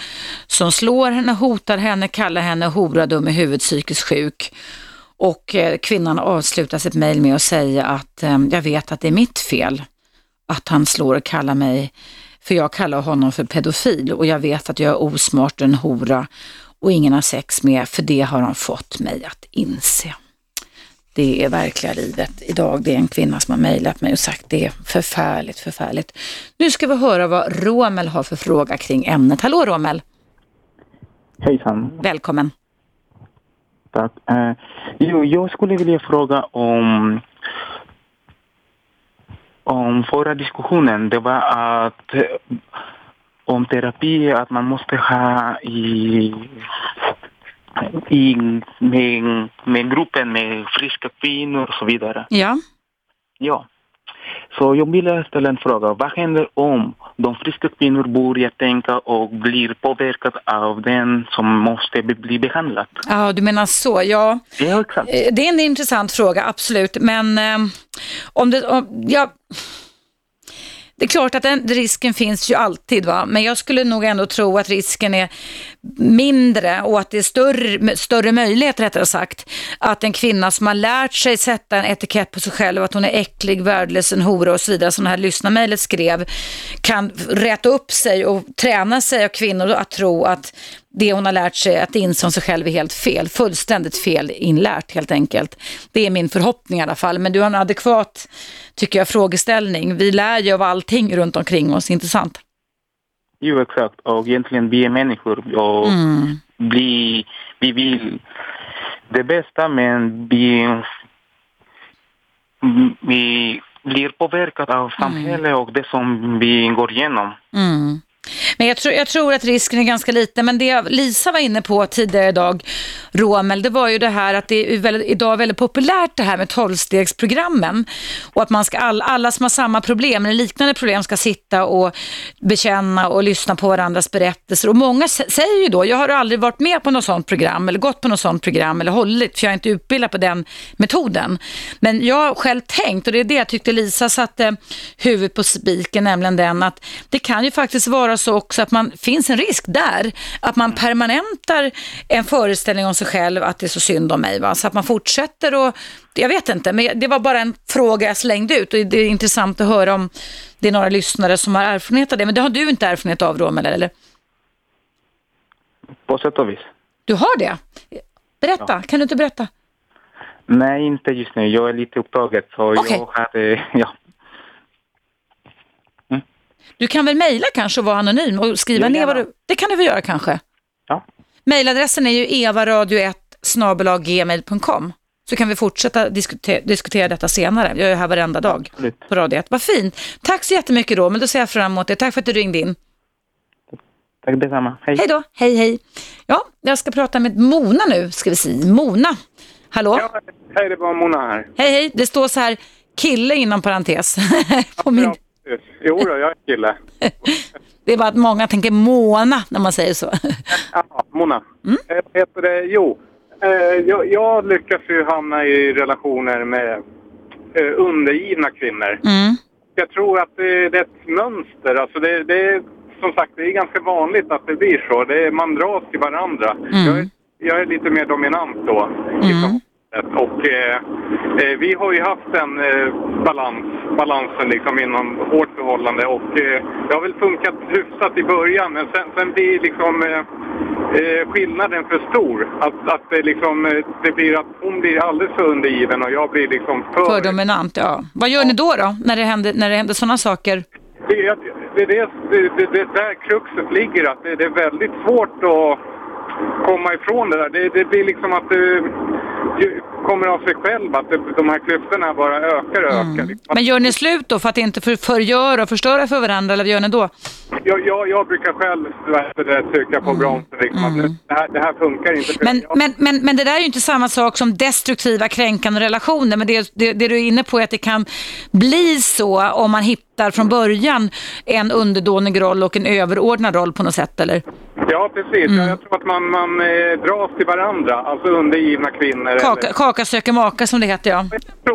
som slår henne, hotar henne, kallar henne hora, dum i huvudet, psykiskt sjuk. Och eh, kvinnan avslutar sitt mejl med att säga att eh, jag vet att det är mitt fel att han slår och kallar mig, för jag kallar honom för pedofil och jag vet att jag är osmart, en hora och ingen har sex med, för det har han fått mig att inse. Det är verkliga livet idag. Det är en kvinna som har mejlat mig och sagt det är förfärligt, förfärligt. Nu ska vi höra vad Romel har för fråga kring ämnet. Hallå Romel! Hejsan! Välkommen! Tack. Eh, jo, jag skulle vilja fråga om om förra diskussionen. Det var att om terapi, att man måste ha i i, med, med gruppen med friska kvinnor och så vidare. Ja. Ja. Så jag vill ställa en fråga. Vad händer om de friska kvinnor börjar tänka och blir påverkade av den som måste bli behandlad? Ja, du menar så. Ja, ja exakt. Eh, det är en intressant fråga, absolut. Men eh, om det... Om, ja det är klart att den risken finns ju alltid, va? men jag skulle nog ändå tro att risken är mindre och att det är större, större möjlighet rättare sagt att en kvinna som har lärt sig sätta en etikett på sig själv, att hon är äcklig, värdelös, en hora och så vidare, som det här lyssnarmejlet skrev, kan rätta upp sig och träna sig av kvinnor att tro att det hon har lärt sig att inse om sig själv är helt fel. Fullständigt fel inlärt helt enkelt. Det är min förhoppning i alla fall. Men du har en adekvat, tycker jag, frågeställning. Vi lär ju av allting runt omkring oss, inte sant? Jo, exakt. Och egentligen vi är människor och mm. vi, vi vill det bästa men vi, vi blir påverkade av samhället mm. och det som vi går igenom. Mm. Men jag tror, jag tror att risken är ganska liten. Men det Lisa var inne på tidigare idag, Romel, det var ju det här att det är väldigt, idag väldigt populärt det här med tolvstegsprogrammen. Och att man ska, all, alla som har samma problem eller liknande problem ska sitta och bekänna och lyssna på varandras berättelser. Och många säger ju då, jag har aldrig varit med på något sånt program eller gått på något sånt program eller hållit, för jag är inte utbildad på den metoden. Men jag har själv tänkt, och det är det jag tyckte Lisa satte huvudet på spiken, nämligen den att det kan ju faktiskt vara så också att man finns en risk där, att man permanentar en föreställning om sig själv att det är så synd om mig. Va? Så att man fortsätter och, jag vet inte, men det var bara en fråga jag slängde ut och det är intressant att höra om det är några lyssnare som har erfarenhet av det. Men det har du inte erfarenhet av Romel, eller? På sätt och vis. Du har det? Berätta, ja. kan du inte berätta? Nej, inte just nu. Jag är lite upptagen så okay. jag hade, ja. Du kan väl mejla kanske och vara anonym och skriva ner vad du... Det kan du väl göra kanske? Ja. Mejladressen är ju evaradio1 snabelaggmail.com. Så kan vi fortsätta diskutera, diskutera detta senare. Jag är här varenda dag Absolut. på Radio 1. Vad fint. Tack så jättemycket då, men då ser jag fram emot det. Tack för att du ringde in. Tack detsamma. Hej. Hej då. Hej, hej. Ja, jag ska prata med Mona nu, ska vi se. Mona. Hallå? Ja, hej, det var Mona här. Hej, hej. Det står så här, kille inom parentes. på min... Jo då, jag är kille. det är bara att många tänker Mona när man säger så. Jaha, Mona. Mm? Äh, heter det, jo, Eh, jag, jag lyckas ju hamna i relationer med eh, undergivna kvinnor. Mm. Jag tror att det, det är ett mönster. Alltså det, det är, som sagt, det är ganska vanligt att det blir så. Det man dras till varandra. Jag, är, jag är lite mer dominant då. förhållandet. Och eh, eh, vi har ju haft den eh, balans, balansen liksom inom vårt förhållande och eh, det har väl funkat hyfsat i början men sen, sen blir liksom eh, eh, skillnaden för stor. Att, att det liksom, eh, det blir att hon blir alldeles för undergiven och jag blir liksom för... För dominant, ja. Vad gör ni då då, när det händer, när det händer sådana saker? Det, det, det, det, det, där kruxet ligger, att det, det är väldigt svårt att komma ifrån det där. Det, det blir liksom att ju- kommer av sig själv, att de här klyftorna bara ökar och ökar. Liksom. Men gör ni slut då för att inte för, förgöra och förstöra för varandra, eller vad gör ni då? Jag, jag, jag brukar själv det, trycka på bromsen, liksom, nu, det, här, det här funkar inte. Men, jag, men, men, men det där är ju inte samma sak som destruktiva kränkande relationer. Men det, det, det du är inne på är att det kan bli så om man hittar från början en underdånig roll och en överordnad roll på något sätt, eller? Ja, precis. Jag, jag tror att man, man eh, dras till varandra, alltså undergivna kvinnor. Kaka, eller- kaka söker maka som det heter, ja.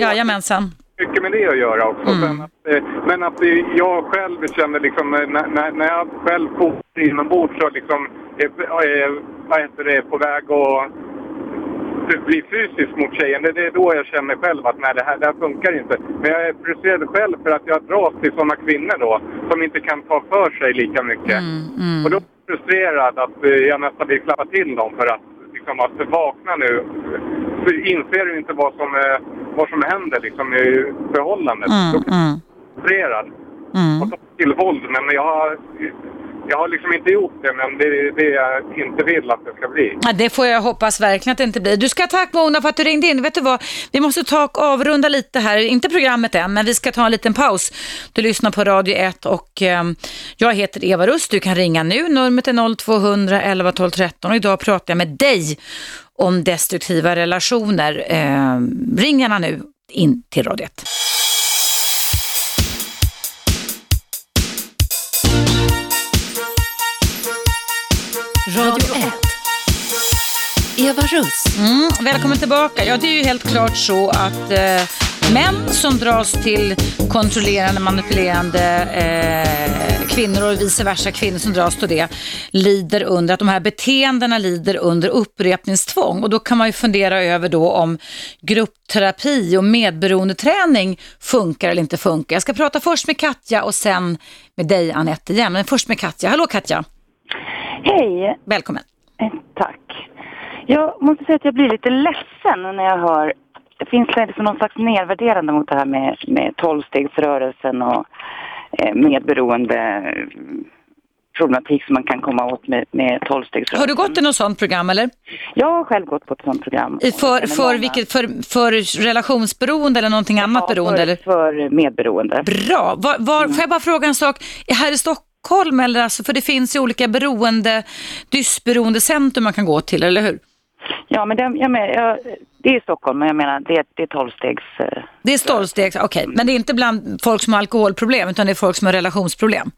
Jajamensan. mycket med det att göra också. Sen att, eh, men att jag själv känner liksom, eh, när, när, jag själv får inombords så liksom, är, är, vad heter det, på väg att bli fysisk mot tjejen. Det, det är då jag känner själv att nej, det här, det här funkar inte. Men jag är frustrerad själv för att jag dras till sådana kvinnor då som inte kan ta för sig lika mycket. Och då är jag frustrerad att eh, jag nästan vill klappa till dem för att liksom att vakna nu. Så inser du inte vad som, eh, vad som händer liksom i förhållandet. Då Mm, blir jag mm, frustrerad mm. och tar till våld. Men jag har, jag har liksom inte gjort det, men det är det jag inte vill att det ska bli. Ja, det får jag hoppas verkligen att det inte blir. Du ska tacka Mona för att du ringde in. Vet du vad? Vi måste ta och avrunda lite här. Inte programmet än, men vi ska ta en liten paus. Du lyssnar på Radio 1 och eh, jag heter Eva Rust. Du kan ringa nu. Numret är 0200 11 12 13 och idag pratar jag med dig om destruktiva relationer. Eh, ring gärna nu in till Radio 1. Radio 1. Eva Russ. Mm, välkommen tillbaka. Ja, det är ju helt klart så att eh, män som dras till kontrollerande, manipulerande eh, kvinnor och vice versa kvinnor som dras till det lider under, att de här beteendena lider under upprepningstvång. Och då kan man ju fundera över då om gruppterapi och medberoendeträning funkar eller inte funkar. Jag ska prata först med Katja och sen med dig Anette igen. Men först med Katja. Hallå Katja, Hej, välkommen. Eh, tack. Jag måste säga att jag blir lite ledsen när jag hör... Det finns liksom någon slags nedvärderande mot det här med, med tolvstegsrörelsen och eh, medberoende eh, problematik som man kan komma åt med, med tolvstegsrörelsen. Har du gått i något sånt program eller? Jag har själv gått på ett sånt program. I för, för, vilket, för, för relationsberoende eller någonting annat Ja, beroende? för, Eller? för medberoende. Bra. Var, var, Får jag bara fråga en sak? Är här i Stockholm eller alltså, för det finns ju olika beroende, dysberoendecentrum man kan gå till, eller hur? Ja, men det, jag men, jag, det är Stockholm, men jag menar det, det är tolvstegs... eh, Det är stolpsteg, okej. Men det är inte bland folk som har alkoholproblem, utan det är folk som har relationsproblem.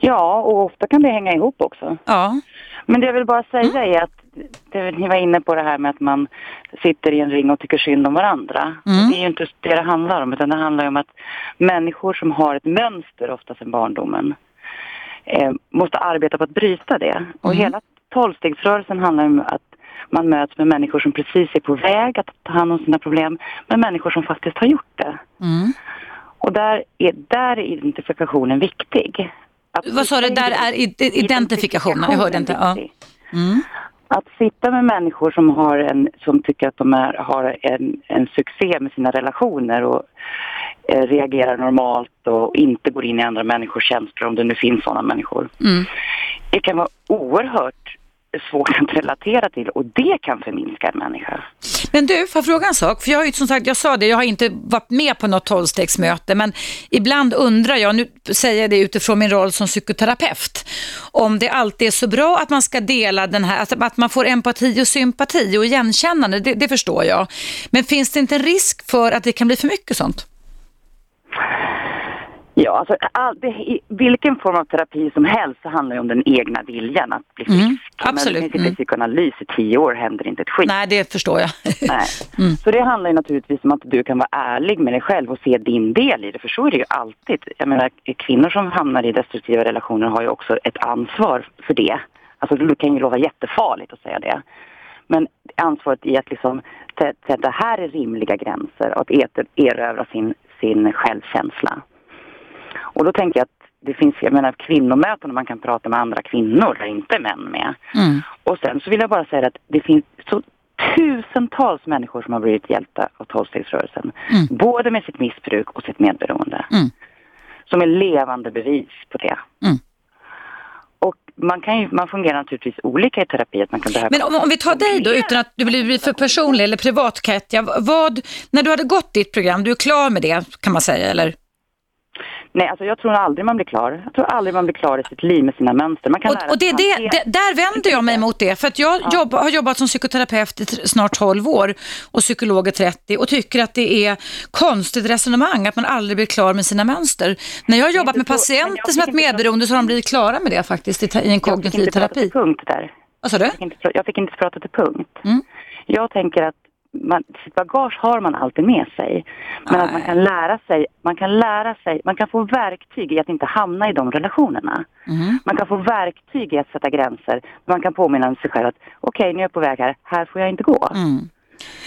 Ja, och ofta kan det hänga ihop också. Ja. Men det jag vill bara säga är att det, ni var inne på det här med att man sitter i en ring och tycker synd om varandra. Mm. Det är ju inte det det handlar om, utan det handlar om att människor som har ett mönster, ofta sedan barndomen, eh, måste arbeta på att bryta det. Och Mm. hela tolvstegsrörelsen handlar om att man möts med människor som precis är på väg att ta hand om sina problem, men människor som faktiskt har gjort det. Mm. Och där är, där är identifikationen viktig. Att Vad sa du, där är id- identifikationen? Jag hörde inte. Ja. Mm. Att sitta med människor som, har en, som tycker att de är, har en, en succé med sina relationer och reagerar normalt och inte går in i andra människors känslor om det nu finns sådana människor. Mm. Det kan vara oerhört svårt att relatera till och det kan förminska en människa. Men du, får jag fråga en sak? För jag har ju som sagt, jag sa det, jag har inte varit med på något tolvstegsmöte, men ibland undrar jag, nu säger jag det utifrån min roll som psykoterapeut, om det alltid är så bra att man ska dela den här, att man får empati och sympati och igenkännande, det, det förstår jag. Men finns det inte en risk för att det kan bli för mycket sånt? Ja, alltså all, det, i vilken form av terapi som helst så handlar det om den egna viljan att bli frisk. Mm, Men absolut. det finns inte psykoanalys i tio år händer inte ett skit. Nej, det förstår jag. Nej. Mm. Så det handlar ju naturligtvis om att du kan vara ärlig med dig själv och se din del i det, för så är det ju alltid. Jag menar, kvinnor som hamnar i destruktiva relationer har ju också ett ansvar för det. Alltså det kan ju låta jättefarligt att säga det. Men ansvaret i att liksom sätta här är rimliga gränser och att er- erövra sin, sin självkänsla. Och då tänker jag att det finns, jag menar kvinnomöten och man kan prata med andra kvinnor där inte män med. Mm. Och sen så vill jag bara säga att det finns så tusentals människor som har blivit hjälpta av tolvstegsrörelsen. Mm. Både med sitt missbruk och sitt medberoende. Mm. Som är levande bevis på det. Mm. Och man, kan ju, man fungerar naturligtvis olika i terapi. Att man kan behöva Men om, om vi tar dig då, utan att du blir för personlig eller privat Katja, vad, när du hade gått ditt program, du är klar med det kan man säga eller? Nej, alltså jag tror aldrig man blir klar. Jag tror aldrig man blir klar i sitt liv med sina mönster. Man kan Och, och det, det, det, där vänder jag mig mot det, för att jag jobb, har jobbat som psykoterapeut i snart 12 år och psykolog i 30 och tycker att det är konstigt resonemang att man aldrig blir klar med sina mönster. När jag har jobbat med så- patienter som inte- medberoende så har de blivit klara med det faktiskt i, i en Jag fick kognitiv inte prata terapi. till punkt där. Vad sa du? Jag fick inte, jag fick inte prata till punkt. Mm. Jag tänker att man, sitt bagage har man alltid med sig. Men att man kan lära sig, man kan lära sig, man kan få verktyg i att inte hamna i de relationerna. Mhm. Man kan få verktyg i att sätta gränser. Man kan påminna sig själv att okej, nu är jag på väg här, här får jag inte gå. Mm.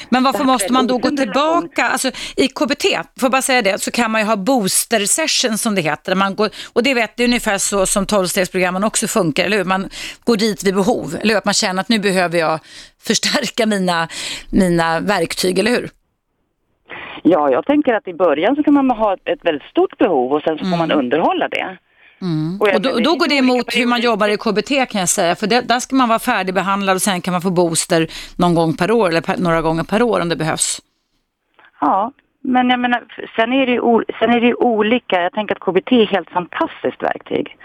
Men varför måste man då gå tillbaka? Alltså, I KBT, får jag bara säga det, så kan man ju ha booster sessions som det heter. Man går, och det vet det är ungefär så som tolvstegsprogrammen också funkar, eller hur? Man går dit vid behov, eller hur? Att man känner att nu behöver jag förstärka mina, mina verktyg, eller hur? Ja, jag tänker att i början så kan man ha ett, ett väldigt stort behov och sen så får man underhålla det. Och jag Och då, då går det emot hur man jobbar i KBT kan jag säga, för det, där ska man vara färdigbehandlad och sen kan man få booster någon gång per år eller per, några gånger per år om det behövs. Ja, men jag menar, sen är det ju, sen är det ju olika. Jag tänker att KBT är ett helt fantastiskt verktyg.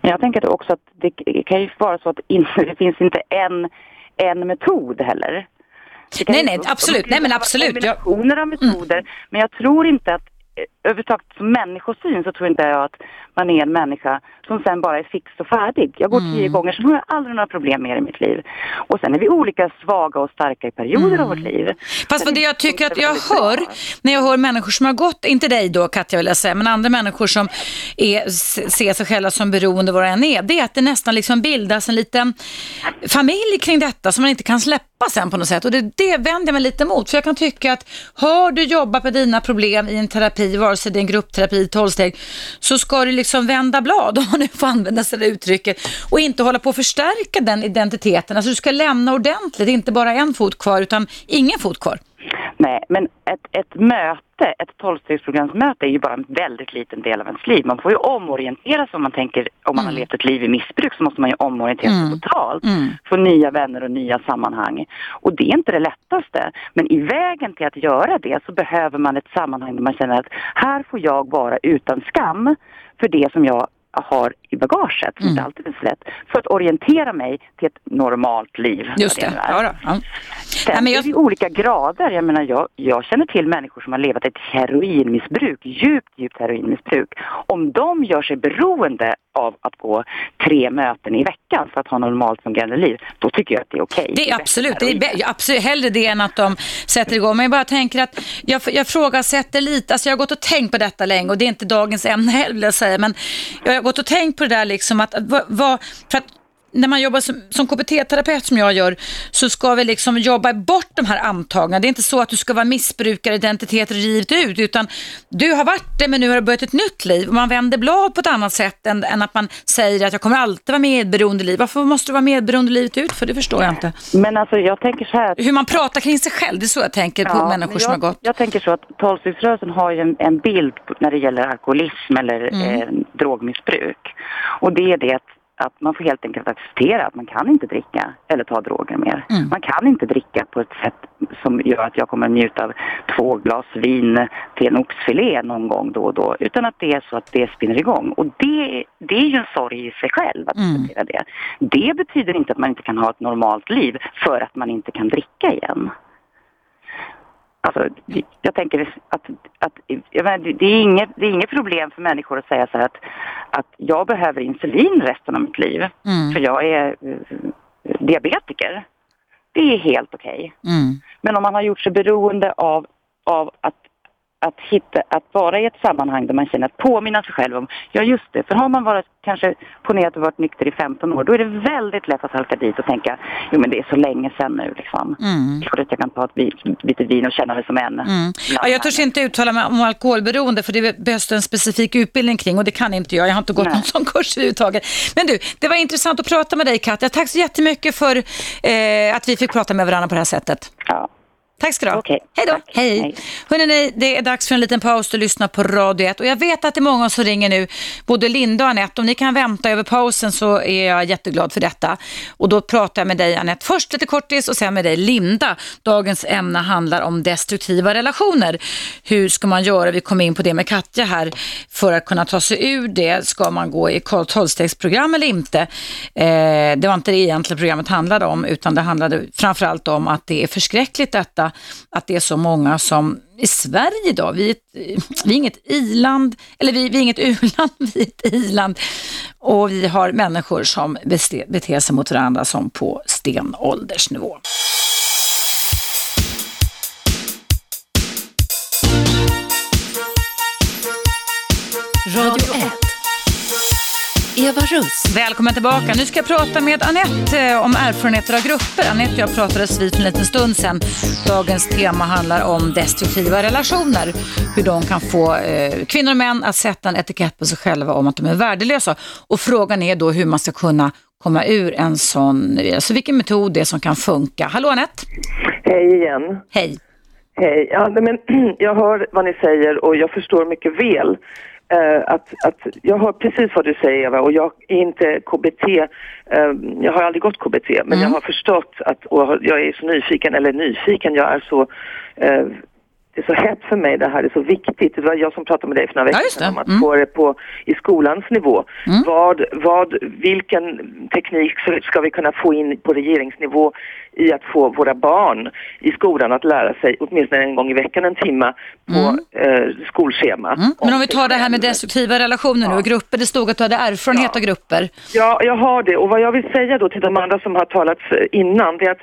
Men jag tänker också att det kan ju vara så att det finns inte en, en metod heller. Nej, nej, absolut. Nej, men absolut. Kombinationer av metoder. Men jag tror inte att eh, överhuvudtaget som människosyn så tror inte jag att man är en människa som sen bara är fix och färdig. Jag går Mm. tio gånger så har jag aldrig några problem mer i mitt liv. Och sen är vi olika svaga och starka i perioder av vårt liv. Mm. Fast vad det jag tycker att jag hör, när jag hör människor som har gått, inte dig då Katja vill jag säga, men andra människor som är, se- ser sig själva som beroende vad det än är, det är att det nästan liksom bildas en liten familj kring detta som man inte kan släppa sen på något sätt. Och det, det vänder jag mig lite emot, för jag kan tycka att har du jobbat med dina problem i en terapi, vare sig det är en gruppterapi, tolvsteg, så ska du liksom vända blad, om man nu får använda sig av det uttrycket, och inte hålla på att förstärka den identiteten. Alltså du ska lämna ordentligt, inte bara en fot kvar, utan ingen fot kvar. Nej, men ett, ett möte, ett tolvstegsprogramsmöte är ju bara en väldigt liten del av ens liv. Man får ju omorientera sig om man tänker, om man har levt ett liv i missbruk så måste man ju omorientera sig Mm. totalt. Mm. Få nya vänner och nya sammanhang. Och det är inte det lättaste. Men i vägen till att göra det så behöver man ett sammanhang där man känner att här får jag vara utan skam för det som jag har i bagaget, som inte Mm. alltid är lätt, för att orientera mig till ett normalt liv. Just det. är. Ja, då. Ja. Sen Nej, men jag- är det olika grader. Jag menar, jag, jag känner till människor som har levat ett heroinmissbruk, djupt, djupt heroinmissbruk. Om de gör sig beroende av att gå tre möten i veckan för att ha normalt fungerande liv, då tycker jag att det är okej. Det är absolut, det är absolut hellre det än att de sätter igång. Men jag bara tänker att jag, jag frågasätter lite, alltså jag har gått och tänkt på detta länge och det är inte dagens ämne heller vill jag säga, men jag har gått och tänkt på det där liksom att, vad- för att när man jobbar som, som KBT-terapeut som jag gör så ska vi liksom jobba bort de här antagna. Det är inte så att du ska vara missbrukare, identitet livet ut, utan du har varit det men nu har du börjat ett nytt liv. Man vänder blad på ett annat sätt än, än att man säger att jag kommer alltid vara medberoende liv. Varför måste du vara medberoende livet ut? För det förstår jag inte. Men alltså jag tänker så här. Hur man pratar kring sig själv, det är så jag tänker på Ja, människor men som jag, har gått. Jag tänker så att tolvstegsrörelsen har ju en, en bild när det gäller alkoholism eller Mm. eh, drogmissbruk. Och det är det att, att man får helt enkelt acceptera att man kan inte dricka eller ta droger mer. Mm. Man kan inte dricka på ett sätt som gör att jag kommer njuta av två glas vin till en oxfilé någon gång då och då. Utan att det är så att det spinner igång. Och det, det är ju en sorg i sig själv att Mm. acceptera det. Det betyder inte att man inte kan ha ett normalt liv för att man inte kan dricka igen. Alltså, jag tänker att, att jag menar, det, är inget, det är inget problem för människor att säga så här att, att jag behöver insulin resten av mitt liv. Mm. För jag är eh, diabetiker. Det är helt okej. Mm. Men om man har gjort sig beroende av, av att att, hitta, att vara i ett sammanhang där man känner att påminna sig själv om, ja just det, för har man varit kanske ponerat och varit nykter i 15 år, då är det väldigt lätt att halka dit och tänka, jo men det är så länge sedan nu liksom. Mm. Att jag kan ta ett litet vin och känna mig som en. Mm. Ja, jag törs inte uttala mig om alkoholberoende för det behövs en specifik utbildning kring och det kan inte jag. Jag har inte gått Nej. någon sån kurs överhuvudtaget. Men du, det var intressant att prata med dig Katja. Tack så jättemycket för eh, att vi fick prata med varandra på det här sättet. Ja. Tack ska du ha. Okej, Hej då. tack. Hej. Hej. Hörrni, det är dags för en liten paus och lyssna på Radio 1. Och jag vet att det är många som ringer nu, både Linda och Anette. Om ni kan vänta över pausen så är jag jätteglad för detta. Och då pratar jag med dig Anette, först lite kortis och sen med dig Linda. Dagens ämne handlar om destruktiva relationer. Hur ska man göra? Vi kom in på det med Katja här. För att kunna ta sig ur det, ska man gå i tolvstegsprogram eller inte? Eh, det var inte det egentligen programmet handlade om, utan det handlade framförallt om att det är förskräckligt detta, att det är så många som i Sverige idag, vi är, ett, vi är inget i-land, eller vi, vi är inget u-land, vi är ett i-land. Och vi har människor som beter sig mot varandra som på stenåldersnivå. Radio 1. Eva Russ. Välkommen tillbaka. Nu ska jag prata med Anette eh, om erfarenheter av grupper. Anette och jag pratades vid för en liten stund sedan. Dagens tema handlar om destruktiva relationer. Hur de kan få eh, kvinnor och män att sätta en etikett på sig själva om att de är värdelösa. Och frågan är då hur man ska kunna komma ur en sån, alltså vilken metod det är som kan funka. Hallå Anette? Hej igen. Hej. Hej. Ja, men, jag hör vad ni säger och jag förstår mycket väl att, att jag hör precis vad du säger Eva och jag är inte KBT, eh, jag har aldrig gått KBT men jag har förstått att, och jag är så nyfiken, eller nyfiken, jag är så eh, det är så hett för mig det här, är så viktigt. Det var jag som pratade med dig för några Ja, veckor det. sedan om att Mm. få det på, i skolans nivå. Mm. Vad, vad, vilken teknik ska vi kunna få in på regeringsnivå i att få våra barn i skolan att lära sig åtminstone en gång i veckan en timme på eh, skolschema. Mm. Men om vi tar det här med destruktiva relationer nu och grupper, det stod att du hade erfarenhet av grupper. Ja, jag har det. Och vad jag vill säga då till de andra som har talat för- innan, det är att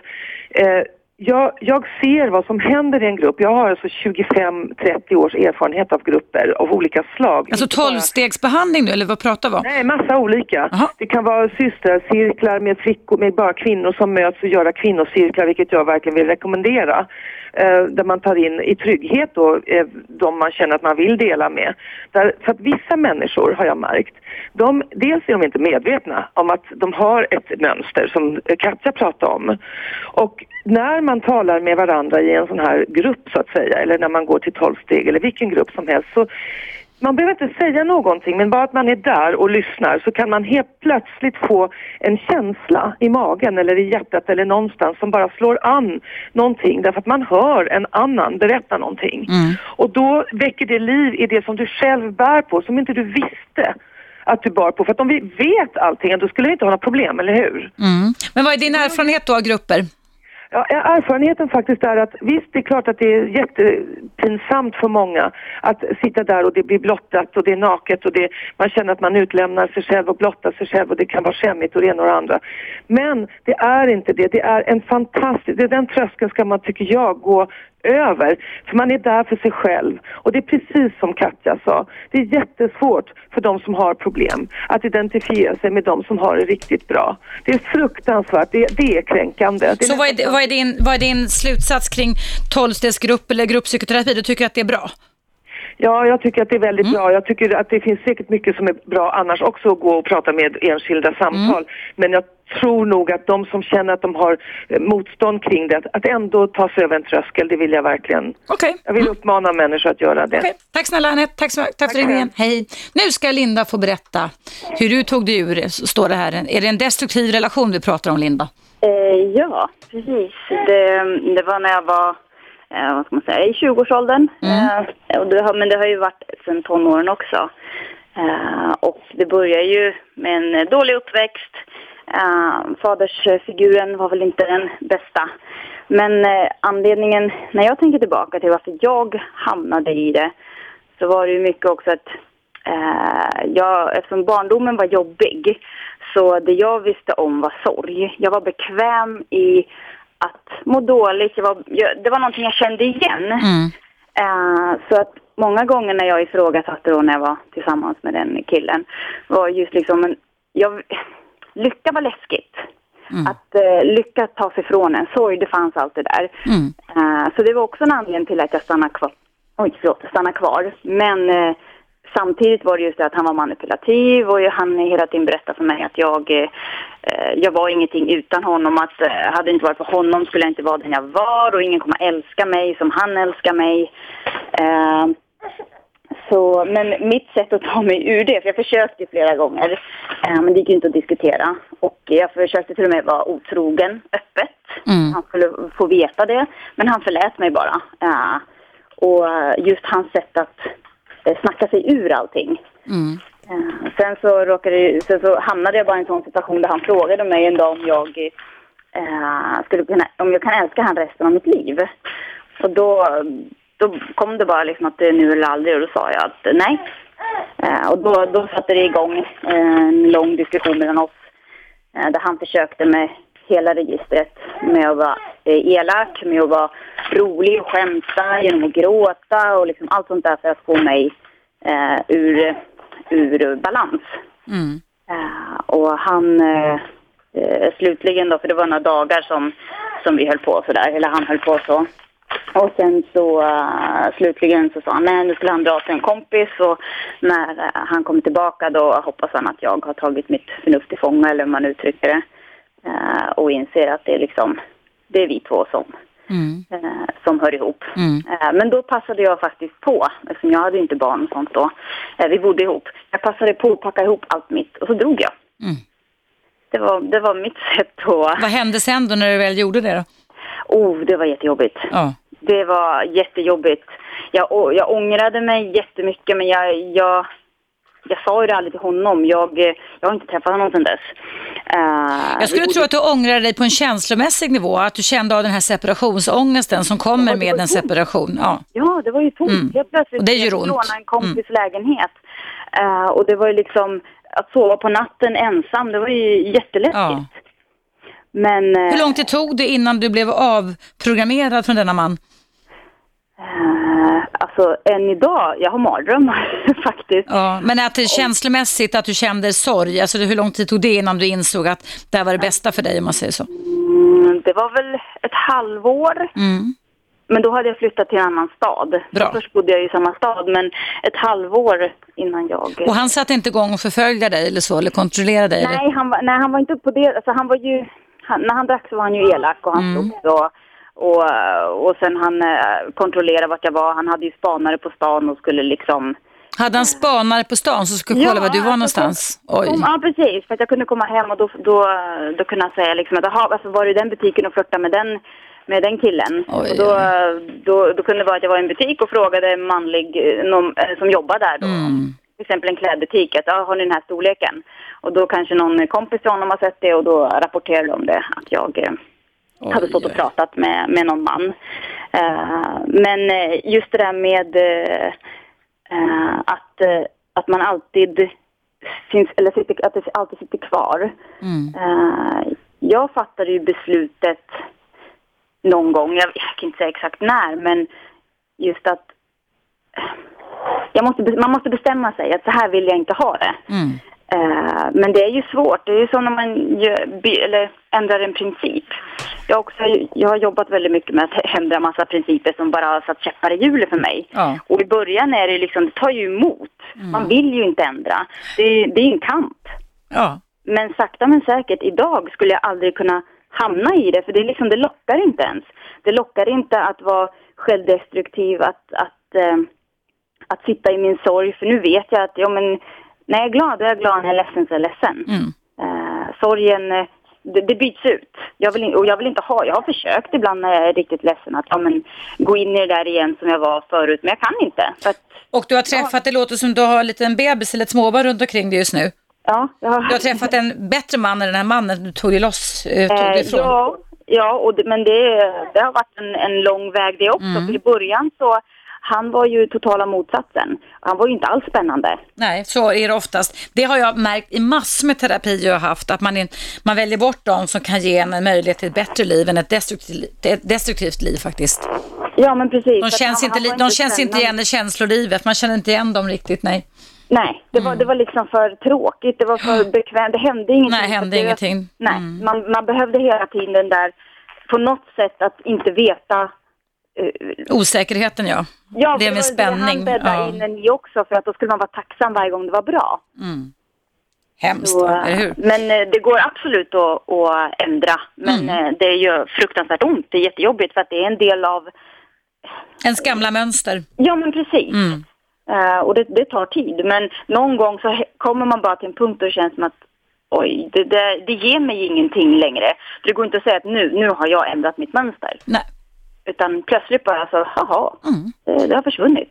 eh, jag, jag ser vad som händer i en grupp. Jag har alltså 25-30 års erfarenhet av grupper av olika slag. Alltså tolvstegsbehandling nu, eller vad pratar vi om? Nej, massa olika. Jaha. Det kan vara systercirklar med flickor, med bara kvinnor som möts och göra kvinnocirklar, vilket jag verkligen vill rekommendera. Eh, där man tar in i trygghet då, eh, de man känner att man vill dela med. Där, för att vissa människor har jag märkt, de, dels är de inte medvetna om att de har ett mönster som Katja pratade om. Och när man talar med varandra i en sån här grupp så att säga, eller när man går till tolvsteg eller vilken grupp som helst, så man behöver inte säga någonting, men bara att man är där och lyssnar så kan man helt plötsligt få en känsla i magen eller i hjärtat eller någonstans som bara slår an någonting därför att man hör en annan berätta någonting. Mm. Och då väcker det liv i det som du själv bär på, som inte du visste att du bar på. För att om vi vet allting, då skulle vi inte ha några problem, eller hur? Mm. Men vad är din erfarenhet då av grupper? Ja, erfarenheten faktiskt är att visst, det är klart att det är jättepinsamt för många att sitta där och det blir blottat och det är naket och det, man känner att man utlämnar sig själv och blottar sig själv och det kan vara skämmigt och det ena och det andra. Men det är inte det. Det är en fantastisk, det är den tröskeln ska man, tycker jag, gå över. För man är där för sig själv. Och det är precis som Katja sa. Det är jättesvårt för de som har problem att identifiera sig med de som har det riktigt bra. Det är fruktansvärt. Det, det är kränkande. Det är Så vad är, vad, är din, vad är din slutsats kring tolvstegsgrupp eller grupppsykoterapi? Du tycker att det är bra? Ja, jag tycker att det är väldigt Mm. bra. Jag tycker att det finns säkert mycket som är bra annars också att gå och prata med enskilda samtal. Mm. Men jag tror nog att de som känner att de har eh, motstånd kring det, att- ändå ta sig över en tröskel, det vill jag verkligen. Okej. Jag vill uppmana människor att göra det. Okej. Tack snälla Anette, tack, så, tack för ringen. Hej. Nu ska Linda få berätta hur du tog dig ur, står det här. Är det en destruktiv relation vi pratar om Linda? Eh, ja, precis. Det, det var när jag var eh, vad ska man säga, i 20-årsåldern. Eh, och det har, men det har ju varit sedan tonåren också. Eh, och det börjar ju med en dålig uppväxt. Eh, fadersfiguren var väl inte den bästa. Men eh, anledningen, när jag tänker tillbaka till varför jag hamnade i det, så var det ju mycket också att eh, jag, eftersom barndomen var jobbig, så det jag visste om var sorg. Jag var bekväm i att må dåligt. Jag var, det var någonting jag kände igen. Mm. Eh, så att många gånger när jag ifrågasatte då när jag var tillsammans med den killen var just liksom en, jag, lycka var läskigt. Att eh, lyckas ta sig ifrån en sorg, det fanns alltid där. Mm. Eh, så det var också en anledning till att jag stannade kvar. Oj, förlåt, stannade kvar. Men samtidigt var det just det att han var manipulativ och han hela tiden berättade för mig att jag, eh, eh, jag var ingenting utan honom. Att eh, hade det inte varit för honom skulle jag inte vara den jag var och ingen kommer älska mig som han älskar mig. Eh, så, men mitt sätt att ta mig ur det, för jag försökte flera gånger, eh, men det gick inte att diskutera. Och jag försökte till och med vara otrogen öppet. Mm. Han skulle få veta det, men han förlät mig bara. Eh, och just hans sätt att snacka sig ur allting. Mm. Eh, sen så råkade sen så hamnade jag bara i en sån situation där han frågade mig en dag om jag eh, skulle kunna, om jag kan älska han resten av mitt liv. Och då, då kom det bara liksom att det är nu eller aldrig och då sa jag att nej. Eh, och då, då satte det igång eh, en lång diskussion mellan oss eh, där han försökte med hela registret med att vara eh, elak, med att vara rolig och skämta genom att gråta och liksom allt sånt där för att få mig eh, ur, ur balans. Mm. Eh, och han eh, eh, slutligen då, för det var några dagar som, som vi höll på sådär, eller han höll på så. Och sen så eh, slutligen så sa han nej nu skulle han dra till en kompis och när eh, han kom tillbaka då hoppas han att jag har tagit mitt förnuft till fånga eller hur man uttrycker det. Eh, och inser att det är liksom, det är vi två som, Mm. eh, som hör ihop. Mm. Eh, Men då passade jag faktiskt på, eftersom jag hade inte barn och sånt då. Eh, Vi bodde ihop. Jag passade på att packa ihop allt mitt och så drog jag. Mm. Det var, det var mitt sätt att... Vad hände sen då när du väl gjorde det då? Oh, det var jättejobbigt. Ja. Det var jättejobbigt. Jag, jag ångrade mig jättemycket men jag, jag, jag sa ju det aldrig till honom. Jag, eh, jag har inte träffat honom sedan dess. Eh, Jag skulle tro att du ångrar dig på en känslomässig nivå, att du kände av den här separationsångesten som kommer med en separation. Ja. Ja, det var ju tomt. Mm. Helt plötsligt det gör jag ont. Mm. låna en kompis lägenhet. Eh, och det var ju liksom, att sova på natten ensam, det var ju jätteläskigt. Ja. Men... Hur lång tid tog det innan du blev avprogrammerad från denna man? eh, alltså, än idag, jag har mardrömmar faktiskt. Ja, men att det känslomässigt att du kände sorg, alltså hur lång tid tog det innan du insåg att det här var det bästa för dig om man säger så? Mm, det var väl ett halvår. Mm. Men då hade jag flyttat till en annan stad. Bra. Först bodde jag i samma stad, men ett halvår innan jag... Och han satte inte igång och förföljde dig eller så, eller kontrollerade dig? eller? Nej, han var, nej, han var inte på det. Alltså, han var ju, han, när han drack så var han ju elak och han Mm. slogs och, och, och sen han eh, kontrollerade vart jag var. Han hade ju spanare på stan och skulle liksom... Hade han spanare på stan som skulle kolla Ja, var du var alltså, någonstans? Oj. Kom, ja, precis. För att jag kunde komma hem och då, då, då kunde han säga liksom att jaha, alltså, var du i den butiken och flörtade med den, med den killen? Oj, och då, då, då kunde det vara att jag var i en butik och frågade en manlig eh, någon, eh, som jobbar där då. Mm. Till exempel en klädbutik, att har ni den här storleken? Och då kanske någon kompis till honom har sett det och då rapporterade de det att jag eh, hade stått och pratat med, med någon man. Eh, men eh, just det där med eh, att, att man alltid finns, eller sitter, att det alltid sitter kvar. Mm. Jag fattade ju beslutet någon gång, jag, jag kan inte säga exakt när, men just att jag måste, man måste bestämma sig att så här vill jag inte ha det. Mm. Men det är ju svårt. Det är ju som när man gör, eller ändrar en princip. Jag, också, jag har jobbat väldigt mycket med att ändra massa principer som bara har satt käppar i hjulet för mig. Ja. Och i början är det liksom, det tar ju emot. Man vill ju inte ändra. Det, är- det är en kamp. Ja. Men sakta men säkert, idag skulle jag aldrig kunna hamna i det, för det, är liksom, det lockar inte ens. Det lockar inte att vara självdestruktiv, att, att, eh, att sitta i min sorg, för nu vet jag att ja, men, när jag är glad, då är jag glad, när jag är ledsen så är jag ledsen. Mm. Eh, sorgen, eh, det, det byts ut. Jag vill, in- och jag vill inte ha, jag har försökt ibland när jag är riktigt ledsen att ja, men, gå in i det där igen som jag var förut, men jag kan inte. Att, Och du har träffat, det låter som du har en liten bebis eller ett småbarn runt omkring dig just nu. ja, jag har, Du har träffat en bättre man än den här mannen du tog dig loss, eh, tog dig Eh, ifrån. ja, Ja, och det, men det, det har varit en, en lång väg det också. Mm. För i början så, han var ju totala motsatsen. Han var ju inte alls spännande. Nej, så är det oftast. Det har jag märkt i massor med terapi jag har haft, att man, är, man väljer bort de som kan ge en en möjlighet till ett bättre liv än ett destruktivt, ett destruktivt liv faktiskt. Ja, men precis. De känns, han- inte, han de känns inte igen i känslolivet, man känner inte igen dem riktigt, nej. Nej, det var, det var liksom för tråkigt, det var för bekvämt, det hände ingenting. Nej, hände ingenting. Nej, Mm. man, man behövde hela tiden den där, på något sätt att inte veta. Eh, Osäkerheten ja. ja, det är med han spänning. bäddade Ja. in en i också, för att då skulle man vara tacksam varje gång det var bra. Mm. Hemskt, Så, eller hur? Men eh, det går absolut att, att ändra. Men Mm. eh, det är ju fruktansvärt ont, det är jättejobbigt för att det är en del av, Ens gamla mönster. ja men precis. Mm. Eh, och det, det tar tid. Men någon gång så kommer man bara till en punkt och det känns som att oj, det, det, det ger mig ingenting längre. För det går inte att säga att nu, nu har jag ändrat mitt mönster. Nej. Utan plötsligt bara så, haha, Mm. det, har försvunnit.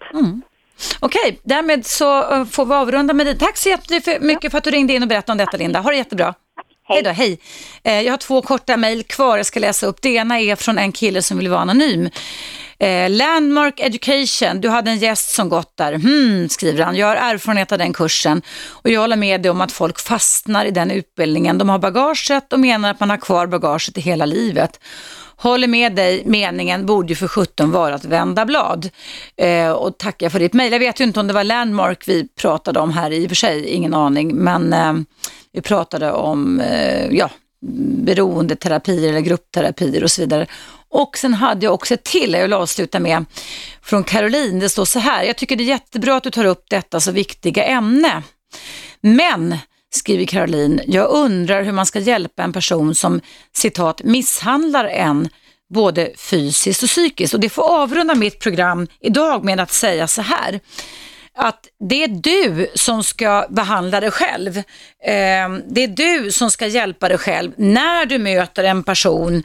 Okej, därmed så eh, får vi avrunda med det. Tack så jättemycket för att du ringde in och berättade om detta Linda. Ha det jättebra. Hej då, hej. Eh, Jag har två korta mejl kvar jag ska läsa upp. Det ena är från en kille som vill vara anonym. Eh, Landmark Education, du hade en gäst som gått där. Hmm, skriver han. Jag har erfarenhet av den kursen och jag håller med dig om att folk fastnar i den utbildningen. De har bagaget och menar att man har kvar bagaget i hela livet. Håller med dig, meningen borde ju för 17 vara att vända blad. Eh, och tackar för ditt mejl. Jag vet ju inte om det var Landmark vi pratade om här i och för sig, ingen aning. Men eh, vi pratade om eh, ja, beroendeterapier eller gruppterapier och så vidare. Och sen hade jag också ett till jag vill avsluta med från Caroline. Det står så här, jag tycker det är jättebra att du tar upp detta så viktiga ämne. Men, skriver Caroline, jag undrar hur man ska hjälpa en person som citat misshandlar en både fysiskt och psykiskt. Och det får avrunda mitt program idag med att säga så här att det är du som ska behandla dig själv. Eh, det är du som ska hjälpa dig själv när du möter en person,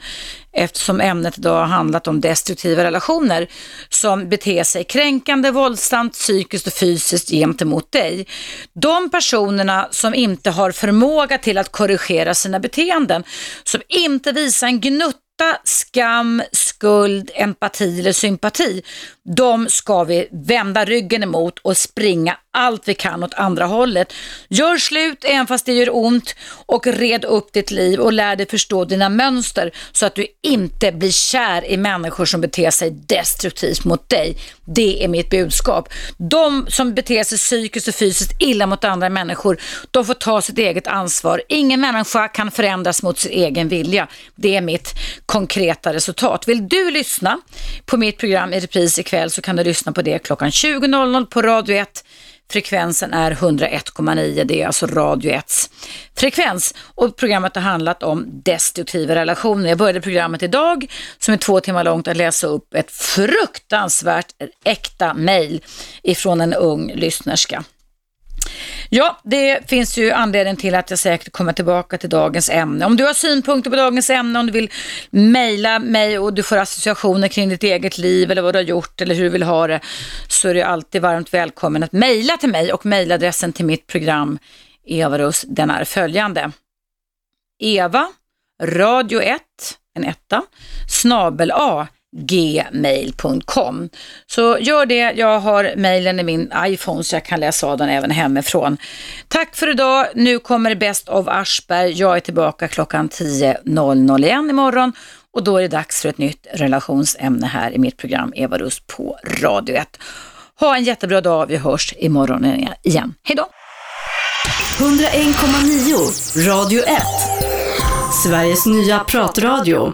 eftersom ämnet idag har handlat om destruktiva relationer, som beter sig kränkande, våldsamt, psykiskt och fysiskt gentemot dig. De personerna som inte har förmåga till att korrigera sina beteenden, som inte visar en gnutta skam, skuld, empati eller sympati, de ska vi vända ryggen emot och springa allt vi kan åt andra hållet. Gör slut även fast det gör ont och red upp ditt liv och lär dig förstå dina mönster så att du inte blir kär i människor som beter sig destruktivt mot dig. Det är mitt budskap. De som beter sig psykiskt och fysiskt illa mot andra människor, de får ta sitt eget ansvar. Ingen människa kan förändras mot sin egen vilja. Det är mitt konkreta resultat. Vill du lyssna på mitt program i repris ikväll så kan du lyssna på det klockan 20.00 på Radio 1. Frekvensen är 101,9, det är alltså Radio 1 frekvens. Och programmet har handlat om destruktiva relationer. Jag började programmet idag, som är två timmar långt, att läsa upp ett fruktansvärt äkta mejl ifrån en ung lyssnerska. Ja, det finns ju anledning till att jag säkert kommer tillbaka till dagens ämne. Om du har synpunkter på dagens ämne, om du vill mejla mig och du får associationer kring ditt eget liv eller vad du har gjort eller hur du vill ha det, så är du alltid varmt välkommen att mejla till mig och mejladressen till mitt program Evarus, den är följande. Eva, radio 1, en etta, snabel A, gmail.com. Så gör det, jag har mailen i min iPhone så jag kan läsa av den även hemifrån. Tack för idag, nu kommer Bäst av Aschberg. Jag är tillbaka klockan 10.00 igen imorgon och då är det dags för ett nytt relationsämne här i mitt program Eva Russ på Radio 1. Ha en jättebra dag, vi hörs imorgon igen. Hej då! 101,9 Radio 1 Sveriges nya pratradio